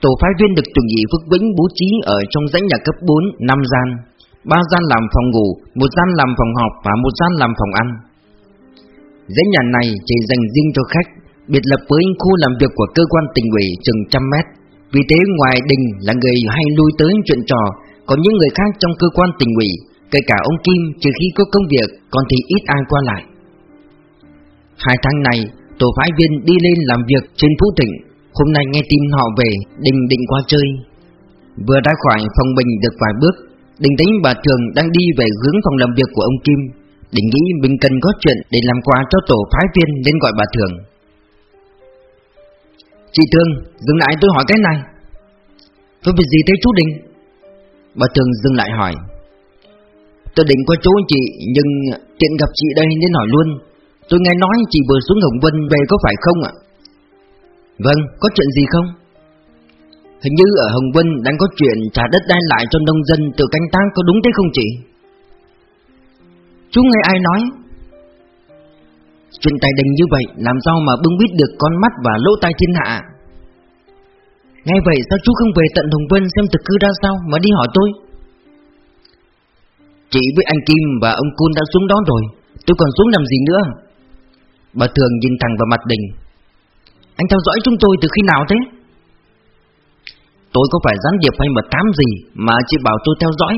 tổ phái viên được chủ ủy Phước Vĩnh bố trí ở trong dãy nhà cấp 4, 5 gian, ba gian làm phòng ngủ, một gian làm phòng họp và một gian làm phòng ăn. Dãy nhà này chỉ dành riêng cho khách, biệt lập với khu làm việc của cơ quan tỉnh ủy chừng trăm mét. Vì thế ngoài đình là người hay lui tới chuyện trò, còn những người khác trong cơ quan tỉnh ủy, kể cả ông Kim trừ khi có công việc, còn thì ít ai qua lại. Hai tháng này, tổ phái viên đi lên làm việc trên Phú Thịnh, hôm nay nghe tin họ về, đình định qua chơi. Vừa ra khỏi phòng bình được vài bước, đình thấy bà Thường đang đi về hướng phòng làm việc của ông Kim, định nghĩ mình cần có chuyện để làm quà cho tổ phái viên nên gọi bà Thường. Chị thương dừng lại tôi hỏi cái này. tôi việc gì thế chú Đình? Bà Thường dừng lại hỏi. Tôi định qua chú chị nhưng tiện gặp chị đây nên hỏi luôn. Tôi nghe nói chị vừa xuống Hồng Vân về có phải không ạ? Vâng, có chuyện gì không? Hình như ở Hồng Vân đang có chuyện trả đất đai lại cho nông dân từ canh tác có đúng thế không chị? Chú nghe ai nói? Chuyện tài đình như vậy, làm sao mà bưng biết được con mắt và lỗ tai thiên hạ? Ngay vậy, sao chú không về tận Hồng Vân xem thực cư ra sao mà đi hỏi tôi? Chị với anh Kim và ông Cun đã xuống đó rồi, Tôi còn xuống làm gì nữa? Bà Thường nhìn thẳng vào mặt Đình Anh theo dõi chúng tôi từ khi nào thế? Tôi có phải gián điệp hay mật thám gì Mà chị bảo tôi theo dõi?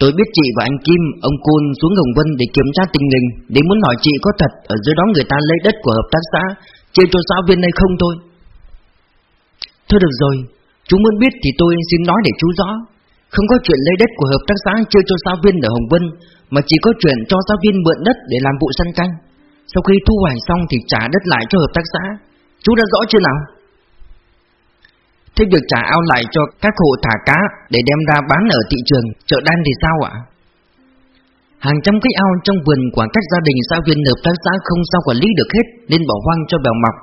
Tôi biết chị và anh Kim, ông Côn xuống Hồng Vân để kiểm tra tình hình Để muốn hỏi chị có thật ở dưới đó người ta lấy đất của hợp tác xã Chia cho giáo viên này không thôi. Thôi được rồi, chú muốn biết thì tôi xin nói để chú rõ. Không có chuyện lấy đất của hợp tác xã chia cho giáo viên ở Hồng Vân Mà chỉ có chuyện cho giáo viên mượn đất để làm vụ săn canh. Sau khi thu hoạch xong thì trả đất lại cho hợp tác xã. Chú đã rõ chưa nào? Thế việc trả ao lại cho các hộ thả cá để đem ra bán ở thị trường, chợ đan thì sao ạ? Hàng trăm cái ao trong vườn của các gia đình xã viên hợp tác xã không sao quản lý được hết nên bỏ hoang cho bèo mọc.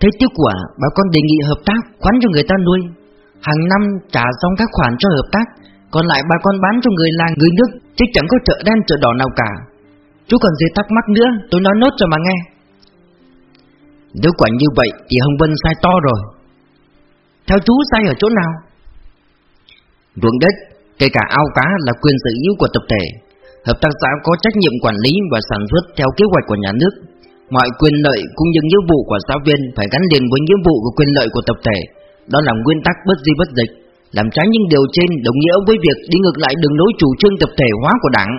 Thế tiếc quả, bà con đề nghị hợp tác khoán cho người ta nuôi. Hàng năm trả xong các khoản cho hợp tác, còn lại bà con bán cho người làng người nước, chứ chẳng có chợ đen chợ đỏ nào cả. Chú còn gì thắc mắc nữa, tôi nói nốt cho mà nghe. Nếu quả như vậy thì Hồng Vân sai to rồi. Theo chú sai ở chỗ nào? Ruộng đất, kể cả ao cá là quyền sở hữu của tập thể. Hợp tác xã có trách nhiệm quản lý và sản xuất theo kế hoạch của nhà nước. Mọi quyền lợi cũng như nghĩa vụ của giáo viên phải gắn liền với nghĩa vụ của quyền lợi của tập thể. Đó là nguyên tắc bất di bất dịch. Làm trái những điều trên đồng nghĩa với việc đi ngược lại đường lối chủ trương tập thể hóa của đảng.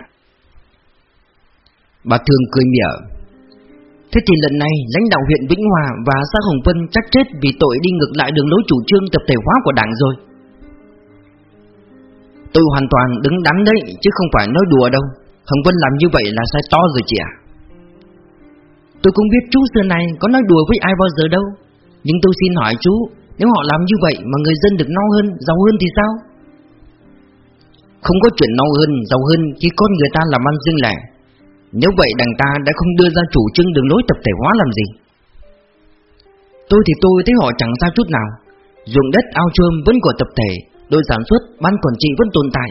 Bà thường cười mỉa Thế thì lần này lãnh đạo huyện Vĩnh Hòa và xã Hồng Vân chắc chết vì tội đi ngược lại đường lối chủ trương tập thể hóa của đảng rồi. Tôi hoàn toàn đứng đắn đấy chứ không phải nói đùa đâu. Hồng Vân làm như vậy là sai to rồi chị ạ. Tôi cũng biết chú xưa này có nói đùa với ai bao giờ đâu. Nhưng tôi xin hỏi chú, nếu họ làm như vậy mà người dân được no hơn, giàu hơn thì sao? Không có chuyện no hơn, giàu hơn khi con người ta làm ăn riêng lẻ nếu vậy đảng ta đã không đưa ra chủ trương đường lối tập thể hóa làm gì. Tôi thì tôi thấy họ chẳng sao chút nào. Dùng đất ao trơm vẫn của tập thể Đội sản xuất, ban quản trị vẫn tồn tại.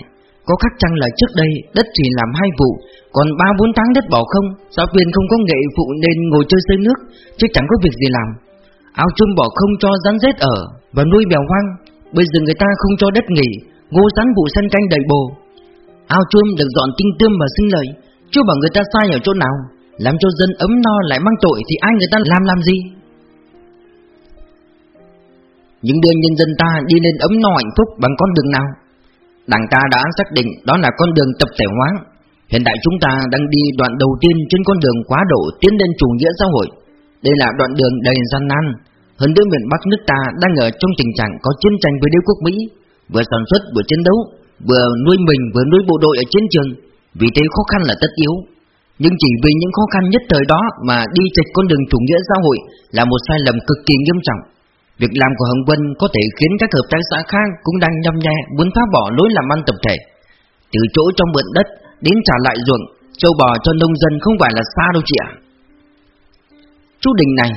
Có khác chăng là trước đây đất chỉ làm hai vụ Còn 3-4 tháng đất bỏ không Giáo viên không có nghệ phụ nên ngồi chơi xây nước Chứ chẳng có việc gì làm. Ao trơm bỏ không cho rắn rết ở Và nuôi bèo hoang Bây giờ người ta không cho đất nghỉ Ngô rắn vụ săn canh đầy bồ. Ao trơm được dọn tinh tươm và sinh lợi Chú bảo người ta sai ở chỗ nào, Làm cho dân ấm no lại mang tội Thì ai người ta làm làm gì? Những đưa nhân dân ta đi lên ấm no hạnh phúc Bằng con đường nào? Đảng ta đã xác định đó là con đường tập thể hóa. Hiện tại chúng ta đang đi đoạn đầu tiên trên con đường quá độ tiến lên chủ nghĩa xã hội. Đây là đoạn đường đầy gian nan. Hơn nữa miền Bắc nước ta đang ở trong tình trạng có chiến tranh với đế quốc Mỹ, Vừa sản xuất, vừa chiến đấu, Vừa nuôi mình, vừa nuôi bộ đội ở chiến trường vì thế khó khăn là tất yếu Nhưng chỉ vì những khó khăn nhất thời đó Mà đi trạch con đường chủ nghĩa xã hội Là một sai lầm cực kỳ nghiêm trọng Việc làm của Hồng Vân có thể khiến các hợp tác xã khác cũng đang nhâm nhe muốn phá bỏ lối làm ăn tập thể. Từ chỗ trong mượn đất đến trả lại ruộng, châu bò cho nông dân không phải là xa đâu chị ạ. Chú Đình này,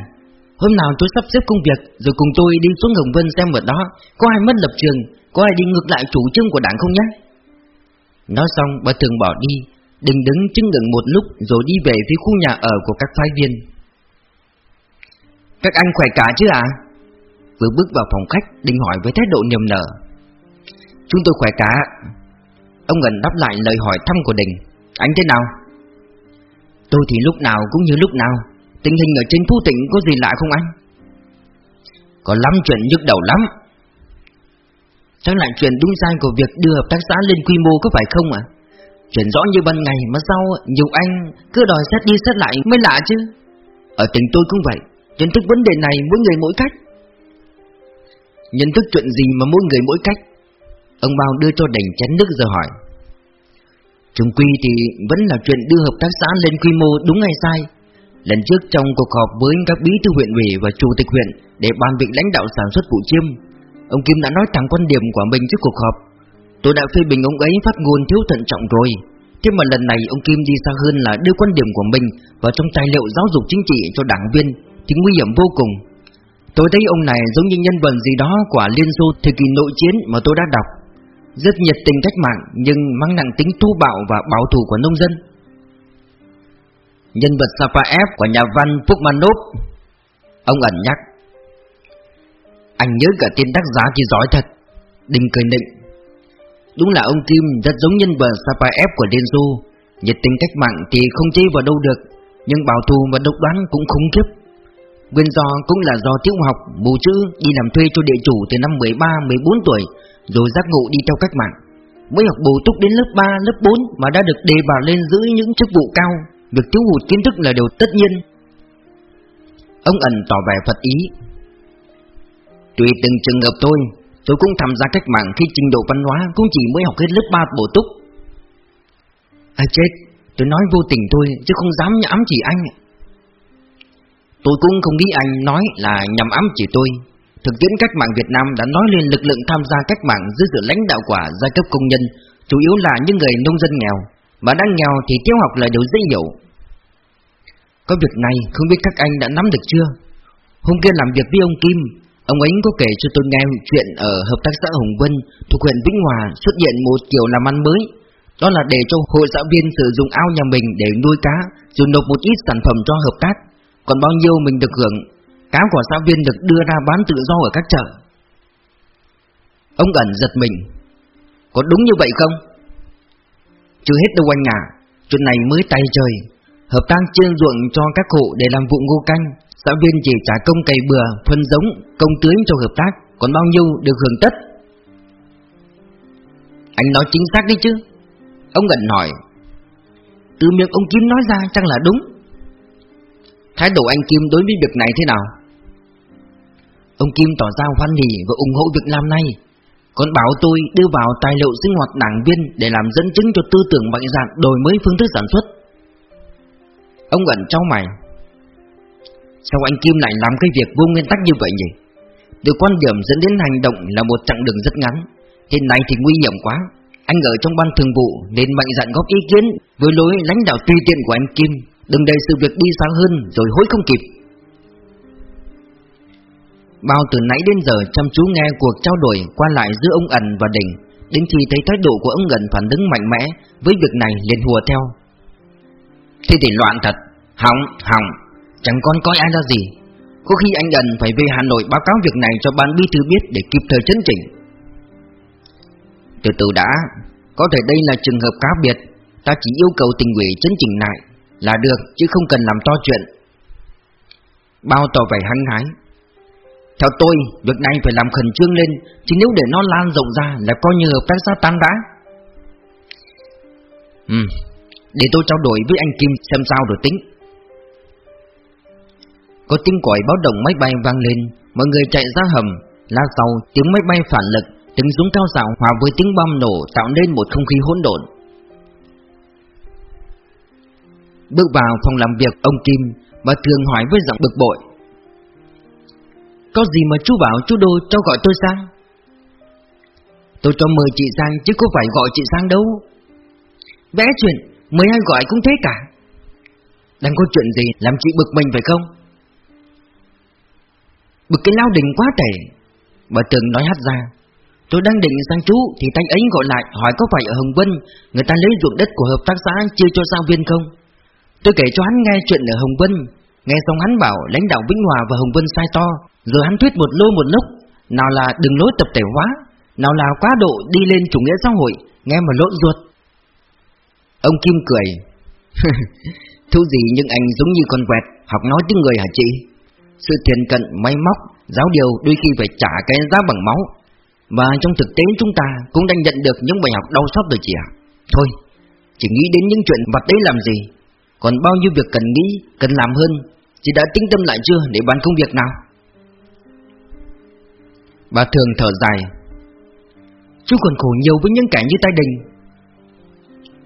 hôm nào tôi sắp xếp công việc rồi cùng tôi đi xuống Hồng Vân xem ở đó có ai mất lập trường, có ai đi ngược lại chủ trương của đảng không nhé? Nói xong bà thường bỏ đi Đình đứng chứng ngừng một lúc Rồi đi về phía khu nhà ở của các phái viên. Các anh khỏe cả chứ ạ? Vừa bước vào phòng khách Định hỏi với thái độ niềm nở. Chúng tôi khỏe cả. Ông Ngân đáp lại lời hỏi thăm của Đình. Anh thế nào? Tôi thì lúc nào cũng như lúc nào. Tình hình ở trên Phú Tịnh có gì lạ không anh? Có lắm chuyện nhức đầu lắm Chắc lại chuyện đúng sai của việc đưa hợp tác xã lên quy mô có phải không ạ? Chuyện rõ như ban ngày mà sao nhiều anh cứ đòi xét đi xét lại mới lạ chứ. Ở tỉnh tôi cũng vậy, Nhận thức vấn đề này mỗi người mỗi cách. Nhận thức chuyện gì mà mỗi người mỗi cách? Ông Bao đưa cho đành chén nước rồi hỏi. Trung quy thì vẫn là chuyện đưa hợp tác xã lên quy mô đúng hay sai? Lần trước trong cuộc họp với các bí thư huyện ủy và chủ tịch huyện Để bàn việc lãnh đạo sản xuất vụ chiêm Ông Kim đã nói thẳng quan điểm của mình trước cuộc họp Tôi đã phê bình ông ấy phát ngôn thiếu thận trọng rồi Thế mà lần này ông Kim đi xa hơn là đưa quan điểm của mình vào trong tài liệu giáo dục chính trị cho đảng viên thì nguy hiểm vô cùng. Tôi thấy ông này giống như nhân vật gì đó của Liên Xô thời kỳ nội chiến mà tôi đã đọc. Rất nhiệt tình cách mạng nhưng mang nặng tính tu bạo và bảo thủ của nông dân. Nhân vật Sapaev của nhà văn Pukmanov Ông ẩn nhắc anh nhớ cả tên tác giả thì giỏi thật. Đinh cười nịnh. Đúng là ông Kim rất giống nhân vật Sapaev của Liên Du, Nhiệt tình cách mạng thì không chơi vào đâu được Nhưng bảo thù và độc đoán cũng khủng khiếp. Nguyên do cũng là do tiểu học bù chữ đi làm thuê cho địa chủ từ năm 13-14 tuổi Rồi giác ngộ đi theo cách mạng. Mới học bổ túc đến lớp 3, lớp 4 mà đã được đề bào lên giữ những chức vụ cao. Việc thiếu hụt kiến thức là điều tất nhiên. Ông ẩn tỏ vẻ phật ý. Tùy từng trường hợp tôi Tôi cũng tham gia cách mạng khi trình độ văn hóa cũng chỉ mới học hết lớp 3 bổ túc. À chết, tôi nói vô tình thôi chứ không dám nhắm chỉ anh. Tôi cũng không nghĩ anh nói là nhằm ám chỉ tôi. Thực tiễn cách mạng Việt Nam đã nói lên lực lượng tham gia cách mạng dưới sự lãnh đạo của giai cấp công nhân Chủ yếu là những người nông dân nghèo. Mà đang nghèo thì tiêu học là điều dễ hiểu. Có việc này không biết các anh đã nắm được chưa? Hôm kia làm việc với ông Kim Ông ấy có kể cho tôi nghe chuyện ở Hợp tác xã Hồng Vân thuộc huyện Vĩnh Hòa xuất hiện một kiểu làm ăn mới. Đó là để cho hội giáo viên sử dụng ao nhà mình để nuôi cá rồi nộp một ít sản phẩm cho hợp tác. Còn bao nhiêu mình được hưởng, cá của giáo viên được đưa ra bán tự do ở các chợ. Ông ẩn giật mình. Có đúng như vậy không? Chưa hết đâu anh à, chuyện này mới tay trời. Hợp tác trên ruộng cho các hộ để làm vụ ngô canh Giáo viên chỉ trả công cày bừa, phân giống, công tưới cho hợp tác Còn bao nhiêu được hưởng tất? Anh nói chính xác đi chứ? Ông gần hỏi. Từ miệng ông Kim nói ra chắc là đúng. Thái độ anh Kim đối với việc này thế nào? Ông Kim tỏ ra hoan hỉ và ủng hộ việc làm này. Còn bảo tôi đưa vào tài liệu sinh hoạt đảng viên Để làm dẫn chứng cho tư tưởng mạnh dạn đổi mới phương thức sản xuất. Ông ẩn trong mày. Sao anh Kim lại làm cái việc vô nguyên tắc như vậy nhỉ? Từ quan điểm dẫn đến hành động là một chặng đường rất ngắn. Hiện nay thì nguy hiểm quá. Anh ở trong ban thường vụ nên mạnh dạn góp ý kiến Với lối lãnh đạo tùy tiện của anh Kim. Đừng để sự việc đi xa hơn rồi hối không kịp. Bao từ nãy đến giờ chăm chú nghe cuộc trao đổi qua lại giữa ông ẩn và đỉnh, Đến khi thấy thái độ của ông ẩn phản ứng mạnh mẽ Với việc này liền hùa theo. Thế thì loạn thật. Hỏng, hỏng. Chẳng còn coi ai ra gì. Có khi anh Ẩn phải về Hà Nội báo cáo việc này cho ban bí thư biết để kịp thời chấn chỉnh. Từ từ đã, Có thể đây là trường hợp cá biệt. Ta chỉ yêu cầu tình ủy chấn chỉnh lại Là được, chứ không cần làm to chuyện. Bao tỏ vẻ hăng hái. Theo tôi, Việc này phải làm khẩn trương lên, Chứ nếu để nó lan rộng ra Là coi như hợp tác xã tan đá Ừ Để tôi trao đổi với anh Kim xem sao rồi tính có tiếng còi báo động máy bay vang lên. Mọi người chạy ra hầm. La sau tiếng máy bay phản lực, Tiếng súng cao xạo hòa với tiếng bom nổ Tạo nên một không khí hỗn độn. Bước vào phòng làm việc, ông Kim, Bà thường hỏi với giọng bực bội. Có gì mà chú bảo chú Đô cho gọi tôi sang? Tôi cho mời chị sang chứ có phải gọi chị sang đâu. Vẽ chuyện mấy ai gọi cũng thế cả. Đang có chuyện gì, làm chị bực mình phải không? Bực cái lao đình quá tệ. Bà Tường nói hát ra, Tôi đang định sang chú, Thì tay ấy gọi lại, hỏi có phải ở Hồng Vân Người ta lấy ruộng đất của hợp tác xã Chia cho giáo viên không? Tôi kể cho hắn nghe chuyện ở Hồng Vân. Nghe xong hắn bảo lãnh đạo Vĩnh Hòa và Hồng Vân sai to, Rồi hắn thuyết một lô một lúc Nào là đừng lối tập thể hóa, Nào là quá độ đi lên chủ nghĩa xã hội, Nghe mà lộn ruột. Ông Kim cười. cười gì nhưng anh giống như con quẹt, Học nói tiếng người hả chị? Sự thiền cận, máy móc, giáo điều Đôi khi phải trả cái giá bằng máu. Và trong thực tế chúng ta Cũng đang nhận được những bài học đau xót rồi chị ạ. Thôi, chỉ nghĩ đến những chuyện vặt đấy làm gì? Còn bao nhiêu việc cần nghĩ, cần làm hơn Chị đã tính tâm lại chưa để bàn công việc nào? Bà thường thở dài. Chú còn khổ nhiều với những kẻ như tay đình.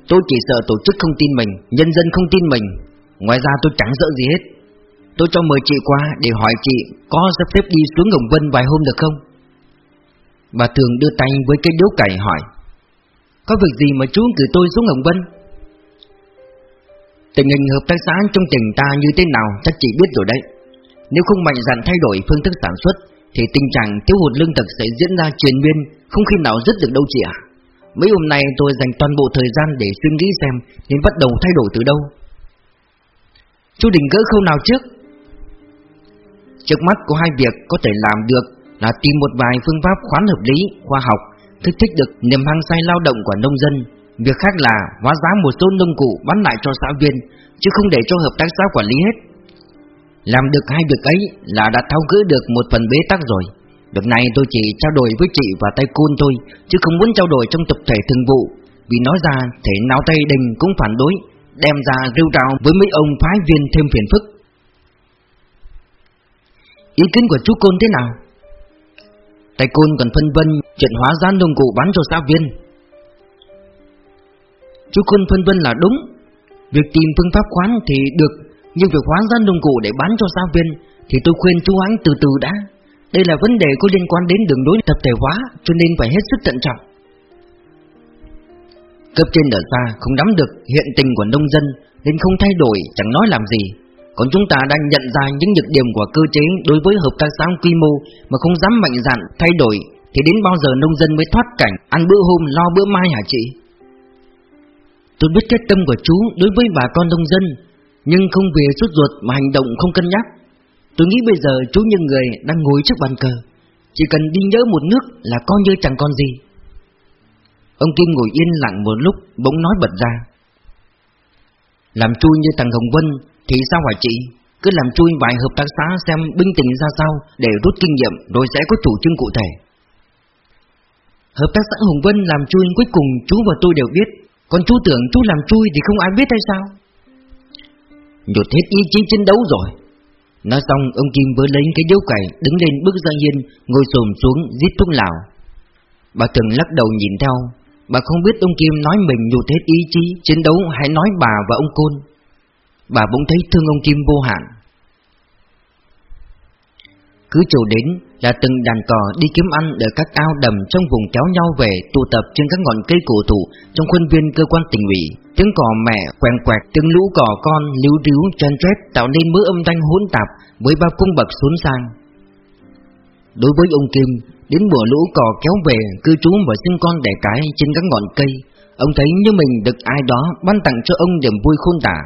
Tôi chỉ sợ tổ chức không tin mình Nhân dân không tin mình. Ngoài ra tôi chẳng sợ gì hết. Tôi cho mời chị qua để hỏi chị Có sắp xếp đi xuống Hồng Vân vài hôm được không? Bà thường đưa tay với cái điếu cày hỏi. Có việc gì mà chú cử tôi xuống Hồng Vân? Tình hình hợp tác xã trong tỉnh ta như thế nào chắc chị biết rồi đấy. Nếu không mạnh dạn thay đổi phương thức sản xuất, Thì tình trạng thiếu hụt lương thực sẽ diễn ra truyền biên Không khi nào dứt được đâu chị ạ. Mấy hôm nay tôi dành toàn bộ thời gian để suy nghĩ xem Nên bắt đầu thay đổi từ đâu. Chú định gỡ khâu nào trước? Trước mắt có hai việc có thể làm được Là tìm một vài phương pháp khoán hợp lý, khoa học Kích thích được niềm hăng say lao động của nông dân. Việc khác là hóa giá một số nông cụ bán lại cho xã viên Chứ không để cho hợp tác xã quản lý hết. Làm được hai việc ấy là đã tháo gỡ được một phần bế tắc rồi. Việc này tôi chỉ trao đổi với chị và tay côn thôi Chứ không muốn trao đổi trong tập thể thường vụ. Vì nói ra thể nào tay đình cũng phản đối Đem ra rêu rào với mấy ông phái viên thêm phiền phức. Ý kiến của chú Côn thế nào? Tay Côn còn phân vân chuyện hóa gian nông cụ bán cho xã viên. Chú Côn phân vân là đúng. Việc tìm phương pháp khoán thì được, Nhưng việc hóa gian nông cụ để bán cho xã viên Thì tôi khuyên chú hắn từ từ đã. Đây là vấn đề có liên quan đến đường đối tập thể hóa, Cho nên phải hết sức thận trọng. Cấp trên ở xa không nắm được hiện tình của nông dân, Nên không thay đổi, chẳng nói làm gì. Còn chúng ta đang nhận ra những nhược điểm của cơ chế Đối với hợp tác xã quy mô Mà không dám mạnh dạn thay đổi, Thì đến bao giờ nông dân mới thoát cảnh Ăn bữa hôm lo bữa mai hả chị? Tôi biết cái tâm của chú đối với bà con nông dân, Nhưng không về suốt ruột mà hành động không cân nhắc. Tôi nghĩ bây giờ chú như người đang ngồi trước bàn cờ, Chỉ cần đi nhớ một nước là coi như chẳng còn gì. Ông Kim ngồi yên lặng một lúc, bỗng nói bật ra. Làm chui như thằng Hồng Vân thì sao hả chị? Cứ làm chui vài hợp tác xã xem binh tình ra sao Để rút kinh nghiệm rồi sẽ có chủ trương cụ thể. Hợp tác xã hùng Vân làm chui cuối cùng chú và tôi đều biết. Còn chú tưởng chú làm chui thì không ai biết hay sao? Nhột hết ý chí chiến đấu rồi. Nói xong, ông Kim vừa lấy cái dấu cày, Đứng lên bước ra hiên, Ngồi xồm xuống, giết thuốc lào. Bà từng lắc đầu nhìn theo. Bà không biết ông Kim nói mình nhụt hết ý chí Chiến đấu hay nói bà và ông Côn. Bà bỗng thấy thương ông Kim vô hạn Cứ chiều đến là từng đàn cò đi kiếm ăn ở các ao đầm trong vùng kéo nhau về tụ tập trên các ngọn cây cổ thụ trong khuôn viên cơ quan tỉnh ủy. Tiếng cò mẹ quèn quẹt, tiếng lũ cò con líu ríu chen chét tạo nên mớ âm thanh hỗn tạp với bao cung bậc xuống sang. Đối với ông Kim, đến mùa lũ cò kéo về cư trú và sinh con đẻ cái trên các ngọn cây, ông thấy như mình được ai đó ban tặng cho ông niềm vui khôn tả.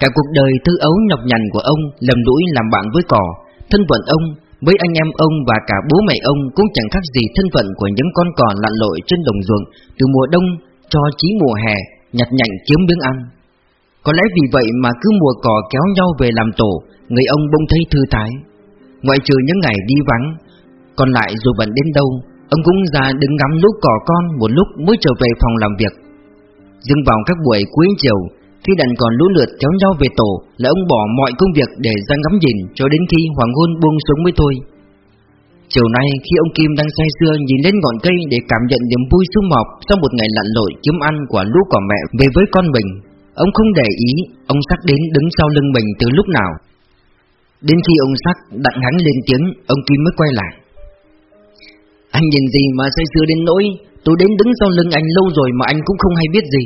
Cả cuộc đời thư ấu nhọc nhằn của ông lầm đuổi làm bạn với cỏ, thân phận ông với anh em ông và cả bố mẹ ông cũng chẳng khác gì thân phận của những con cò lặn lội trên đồng ruộng từ mùa đông cho chí mùa hè nhặt nhạnh kiếm miếng ăn. Có lẽ vì vậy mà cứ mùa cò kéo nhau về làm tổ, người ông bông thấy thư thái. Ngoại trừ những ngày đi vắng, còn lại dù bận đến đâu, ông cũng ra đứng ngắm lúc cò con một lúc mới trở về phòng làm việc. Dừng vào các buổi cuối chiều, khi đàn còn lũ lượt kéo nhau về tổ Là ông bỏ mọi công việc để ra ngắm nhìn Cho đến khi hoàng hôn buông xuống mới thôi Chiều nay khi ông Kim đang say sưa nhìn lên ngọn cây để cảm nhận niềm vui sum mọc sau một ngày lặn lội kiếm ăn của lũ cỏ mẹ về với con mình, ông không để ý, ông sắc đến đứng sau lưng mình từ lúc nào. Đến khi ông sắc đặng hắn lên tiếng, ông Kim mới quay lại. Anh nhìn gì mà say sưa đến nỗi, tôi đến đứng sau lưng anh lâu rồi mà anh cũng không hay biết gì.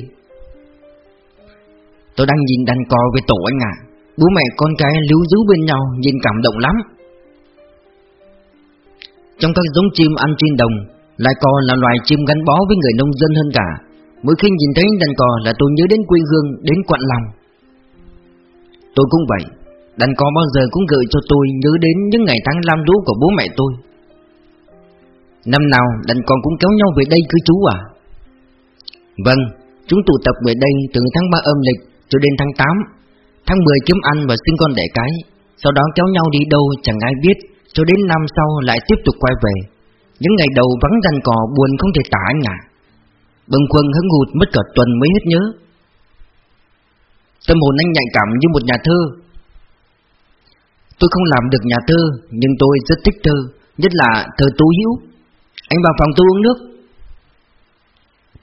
Tôi đang nhìn đàn cò về tổ anh à Bố mẹ con cái lưu giữ bên nhau Nhìn cảm động lắm. Trong các giống chim ăn trên đồng Lại cò là loài chim gắn bó với người nông dân hơn cả. Mỗi khi nhìn thấy đàn cò là tôi nhớ đến quê hương Đến quặn lòng Tôi cũng vậy. Đàn cò bao giờ cũng gợi cho tôi nhớ đến những ngày tháng lam lũ của bố mẹ tôi. Năm nào đàn con cũng kéo nhau về đây cư trú à? Vâng, chúng tụ tập về đây từ tháng 3 âm lịch cho đến tháng 8 Tháng 10 kiếm ăn và sinh con đẻ cái. Sau đó kéo nhau đi đâu chẳng ai biết. Cho đến năm sau lại tiếp tục quay về. Những ngày đầu vắng rằn cỏ buồn không thể tả anh à. Bừng quân hứng hụt mất cả tuần mới hết nhớ. Tâm hồn anh nhạy cảm như một nhà thơ. Tôi không làm được nhà thơ, Nhưng tôi rất thích thơ, Nhất là thơ tú hữu. Anh vào phòng tôi uống nước.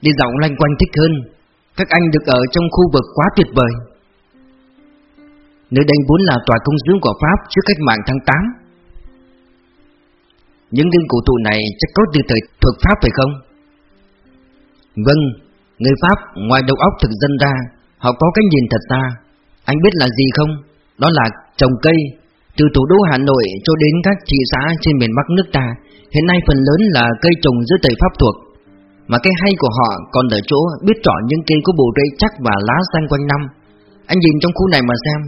Đi dạo lanh quanh thích hơn. Các anh được ở trong khu vực quá tuyệt vời. Nơi đây vốn là tòa công dưỡng của Pháp trước cách mạng tháng 8 Những đêm cổ thụ này chắc có từ thời thuộc Pháp phải không? Vâng, người Pháp ngoài đầu óc thực dân ra Họ có cái nhìn thật xa. Anh biết là gì không? Đó là trồng cây. Từ thủ đô Hà Nội cho đến các thị xã trên miền Bắc nước ta Hiện nay phần lớn là cây trồng dưới thời Pháp thuộc. Mà cái hay của họ còn ở chỗ biết chọn những cây có bộ rễ chắc và lá xanh quanh năm Anh nhìn trong khu này mà xem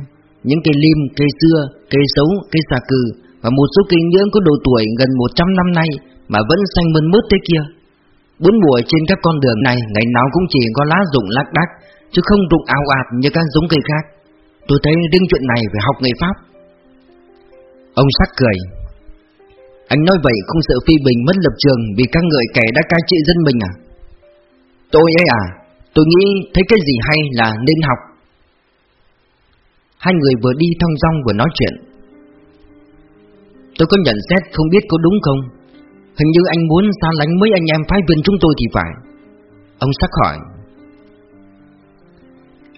Những cây lim, cây xưa, cây xấu, cây xà cừ Và một số cây nhưỡng có độ tuổi gần 100 năm nay Mà vẫn xanh mơn mướt thế kia Bốn mùa trên các con đường này Ngày nào cũng chỉ có lá rụng lác đác chứ không rụng ào ạt như các giống cây khác. Tôi thấy riêng chuyện này phải học người Pháp. Ông sắc cười. Anh nói vậy không sợ phi bình mất lập trường vì các người kẻ đã cai trị dân mình à? Tôi ấy à, tôi nghĩ thấy cái gì hay là nên học. Hai người vừa đi thong dong vừa nói chuyện. Tôi có nhận xét không biết có đúng không? Hình như anh muốn xa lánh mấy anh em phái viên chúng tôi thì phải. Ông sắc hỏi.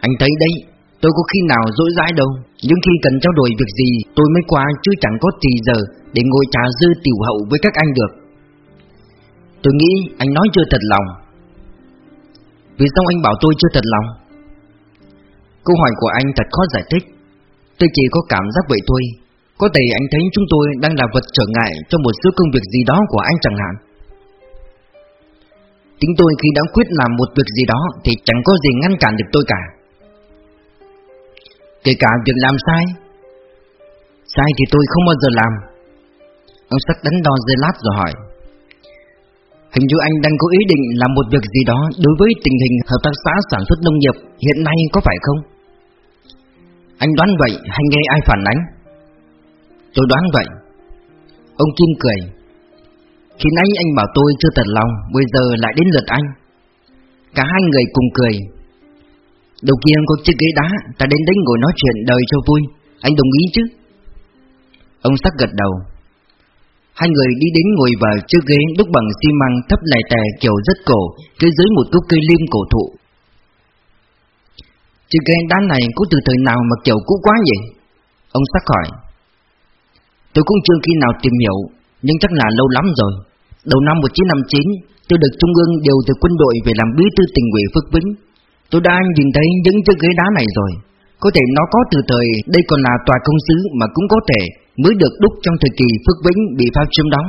Anh thấy đấy, tôi có khi nào dỗi dãi đâu, Nhưng khi cần trao đổi việc gì, tôi mới qua chứ chẳng có gì giờ Để ngồi trà dư tiểu hậu với các anh được. Tôi nghĩ anh nói chưa thật lòng. Vì sao anh bảo tôi chưa thật lòng? Câu hỏi của anh thật khó giải thích. Tôi chỉ có cảm giác vậy thôi. Có thể anh thấy chúng tôi đang là vật trở ngại Cho một số công việc gì đó của anh chẳng hạn. Tính tôi khi đã quyết làm một việc gì đó Thì chẳng có gì ngăn cản được tôi cả. Kể cả việc làm sai. Sai thì tôi không bao giờ làm. Ông sắc đánh đo dây lát rồi hỏi. Hình như anh đang có ý định làm một việc gì đó Đối với tình hình hợp tác xã sản xuất nông nghiệp Hiện nay có phải không? Anh đoán vậy hay nghe ai phản ánh? Tôi đoán vậy. Ông Kim cười. Khi nãy anh bảo tôi chưa thật lòng, Bây giờ lại đến lượt anh. Cả hai người cùng cười. Đầu kia có chiếc ghế đá, Ta đến đấy ngồi nói chuyện đời cho vui. Anh đồng ý chứ? Ông sắc gật đầu. Hai người đi đến ngồi vào chiếc ghế đúc bằng xi măng thấp lè tè kiểu rất cổ, phía dưới một gốc cây lim cổ thụ. Chiếc ghế đá này có từ thời nào mà kiểu cũ quá vậy? Ông sắc hỏi. Tôi cũng chưa khi nào tìm hiểu, Nhưng chắc là lâu lắm rồi. Đầu năm 1959 Tôi được Trung ương điều từ quân đội về làm bí thư tỉnh ủy Phước Vĩnh. Tôi đã nhìn thấy những chiếc ghế đá này rồi. Có thể nó có từ thời, đây còn là tòa công sứ mà cũng có thể mới được đúc trong thời kỳ Phước Vĩnh bị Pháp chiếm đóng.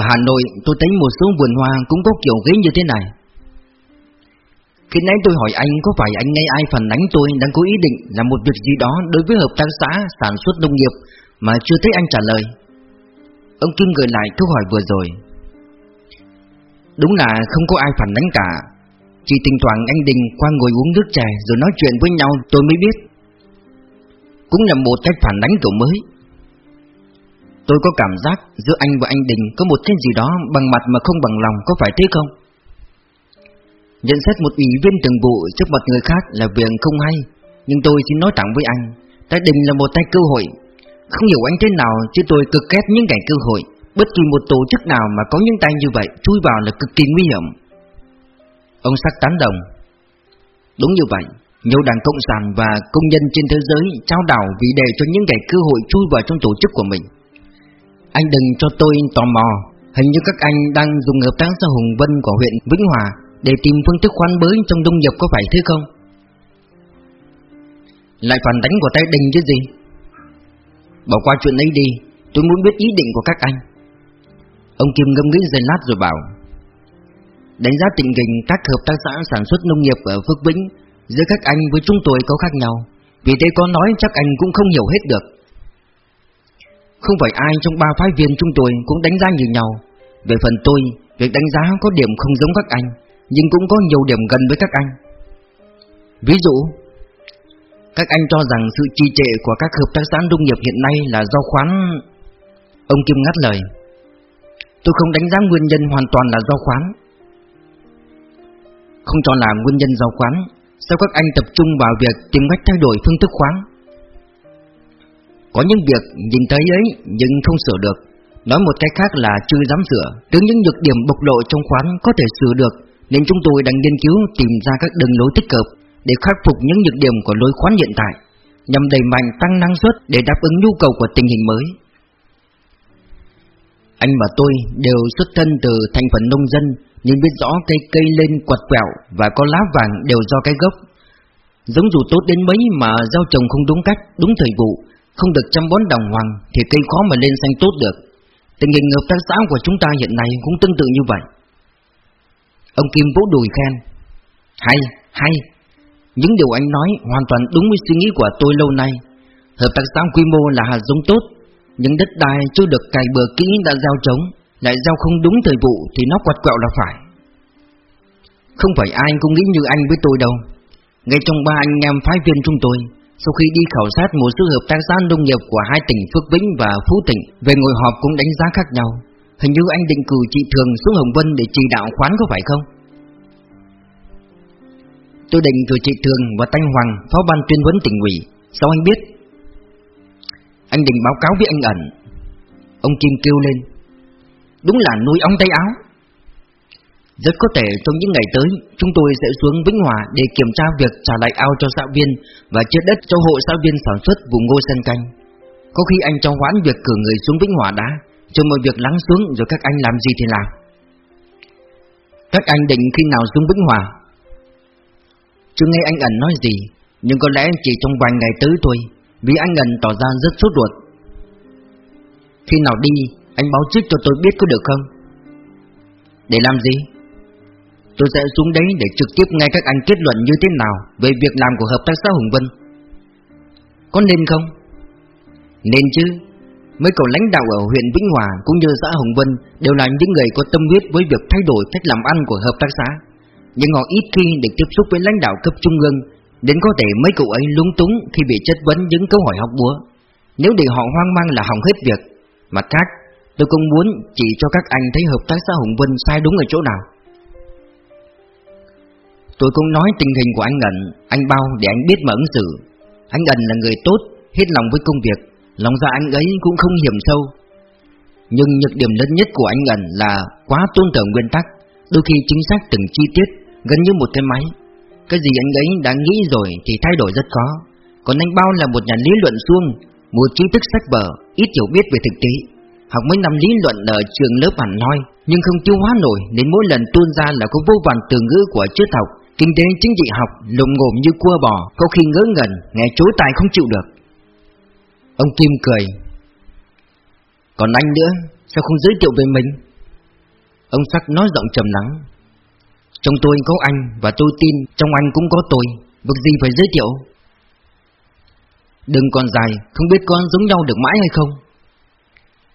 Ở Hà Nội, tôi thấy một số vườn hoa cũng có kiểu ghế như thế này. Khi nãy tôi hỏi anh có phải anh nghe ai phản ánh tôi đang có ý định làm một việc gì đó đối với hợp tác xã sản xuất nông nghiệp mà chưa thấy anh trả lời? Ông Kim gửi lại câu hỏi vừa rồi. Đúng là không có ai phản ánh cả chỉ tình thoảng anh Đình qua ngồi uống nước chè rồi nói chuyện với nhau, tôi mới biết. Cũng là một cách phản đánh kiểu mới. Tôi có cảm giác giữa anh và anh Đình có một cái gì đó bằng mặt mà không bằng lòng, có phải thế không? Nhận xét một ủy viên thường vụ trước mặt người khác là việc không hay, Nhưng tôi xin nói thẳng với anh tài Đình là một tay cơ hội. Không hiểu anh thế nào, chứ tôi cực ghét những ngày cơ hội. Bất kỳ một tổ chức nào mà có những tay như vậy, Chui vào là cực kỳ nguy hiểm. Ông sắc tán đồng Đúng như vậy, Nhiều đảng Cộng sản và công nhân trên thế giới trao đảo vì để cho những kẻ cơ hội chui vào trong tổ chức của mình Anh đừng cho tôi tò mò, Hình như các anh đang dùng hợp tác xã Hùng Vân của huyện Vĩnh Hòa Để tìm phương thức khoan mới trong nông nghiệp có phải thế không? Lại phản đánh của tay đình chứ gì? Bỏ qua chuyện ấy đi, Tôi muốn biết ý định của các anh Ông Kim ngâm nghĩ giây lát rồi bảo Đánh giá tình hình các hợp tác xã sản xuất nông nghiệp ở Phước Vĩnh giữa các anh với chúng tôi có khác nhau. Vì thế có nói chắc anh cũng không hiểu hết được. Không phải ai trong ba phái viên chúng tôi cũng đánh giá như nhau. Về phần tôi, việc đánh giá có điểm không giống các anh Nhưng cũng có nhiều điểm gần với các anh. Ví dụ Các anh cho rằng sự trì trệ của các hợp tác xã nông nghiệp hiện nay là do khoán. Ông Kim ngắt lời Tôi không đánh giá nguyên nhân hoàn toàn là do khoán. Không cho là nguyên nhân giàu khoán Sao các anh tập trung vào việc tìm cách thay đổi phương thức khoáng. Có những việc nhìn thấy ấy, nhưng không sửa được. Nói một cách khác là chưa dám sửa. Từ những nhược điểm bộc lộ trong khoán có thể sửa được, Nên chúng tôi đang nghiên cứu tìm ra các đường lối tích cực Để khắc phục những nhược điểm của lối khoán hiện tại, Nhằm đẩy mạnh tăng năng suất để đáp ứng nhu cầu của tình hình mới. Anh và tôi đều xuất thân từ thành phần nông dân nhưng biết rõ cây cây lên quật quẹo và có lá vàng đều do cái gốc. Giống dù tốt đến mấy mà gieo trồng không đúng cách, đúng thời vụ, không được chăm bón đồng hoàng thì cây khó mà lên xanh tốt được. Tình hình hợp tác xã của chúng ta hiện nay cũng tương tự như vậy. Ông Kim vỗ đùi khen. Hay, hay. Những điều anh nói hoàn toàn đúng với suy nghĩ của tôi lâu nay. Hợp tác xã quy mô là hạt giống tốt, nhưng đất đai chưa được cày bừa kỹ đã gieo trống, lại giao không đúng thời vụ thì nó quạt quẹo là phải. Không phải ai cũng nghĩ như anh với tôi đâu. Ngay trong ba anh em phái viên chúng tôi, sau khi đi khảo sát một số hợp tác xã nông nghiệp của hai tỉnh Phước Vĩnh và Phú Tịnh về ngồi họp cũng đánh giá khác nhau. Hình như anh định cử chị Thường xuống Hồng Vân để chỉ đạo khoán có phải không? Tôi định cử chị Thường và Thanh Hoàng, phó ban tuyên huấn tỉnh ủy. Sao anh biết? Anh định báo cáo với anh ẩn. Ông Kim kêu lên. Đúng là nuôi ong tay áo. Rất có thể trong những ngày tới, Chúng tôi sẽ xuống Vĩnh Hòa Để kiểm tra việc trả lại ao cho xã viên Và chia đất cho hộ xã viên sản xuất vùng ngô sen canh. Có khi anh cho hoãn việc cử người xuống Vĩnh Hòa đã, Cho mọi việc lắng xuống rồi các anh làm gì thì làm. Các anh định khi nào xuống Vĩnh Hòa? Chưa nghe anh ẩn nói gì, Nhưng có lẽ chỉ trong vài ngày tới thôi, Vì anh ẩn tỏ ra rất sốt ruột. Khi nào đi anh báo trước cho tôi biết có được không Để làm gì Tôi sẽ xuống đấy để trực tiếp nghe các anh kết luận như thế nào Về việc làm của hợp tác xã Hùng Vân Có nên không Nên chứ Mấy cậu lãnh đạo ở huyện Vĩnh Hòa cũng như xã Hồng Vân đều là những người có tâm huyết với việc thay đổi cách làm ăn của hợp tác xã. Nhưng họ ít khi được tiếp xúc với lãnh đạo cấp trung ương, đến có thể mấy cậu ấy lúng túng khi bị chất vấn những câu hỏi học búa. Nếu để họ hoang mang là hỏng hết việc. Mặt khác, Tôi cũng muốn chỉ cho các anh thấy hợp tác xã Hùng Vân sai đúng ở chỗ nào. Tôi cũng nói tình hình của anh Ngân, Anh bao để anh biết mà ứng xử. Anh Ngân là người tốt Hết lòng với công việc Lòng dạ anh ấy cũng không hiểm sâu. Nhưng nhược điểm lớn nhất của anh Ngân là Quá tôn trọng nguyên tắc Đôi khi chính xác từng chi tiết Gần như một cái máy. Cái gì anh ấy đã nghĩ rồi thì thay đổi rất khó. Còn anh Bao là một nhà lý luận suông Một trí thức sách vở Ít hiểu biết về thực tế. Học mấy năm lý luận ở trường lớp hẳn nói Nhưng không tiêu hóa nổi Nên mỗi lần tuôn ra là có vô vàn từ ngữ của triết học. Kinh tế, chính trị, học lồm ngồm như cua bò, Có khi ngớ ngẩn, Nghe chối tài không chịu được. Ông Kim cười. Còn anh nữa, Sao không giới thiệu về mình? Ông Sắc nói giọng trầm lắng. Trong tôi có anh Và tôi tin trong anh cũng có tôi, Việc gì phải giới thiệu? Đừng còn dài, Không biết con giống nhau được mãi hay không?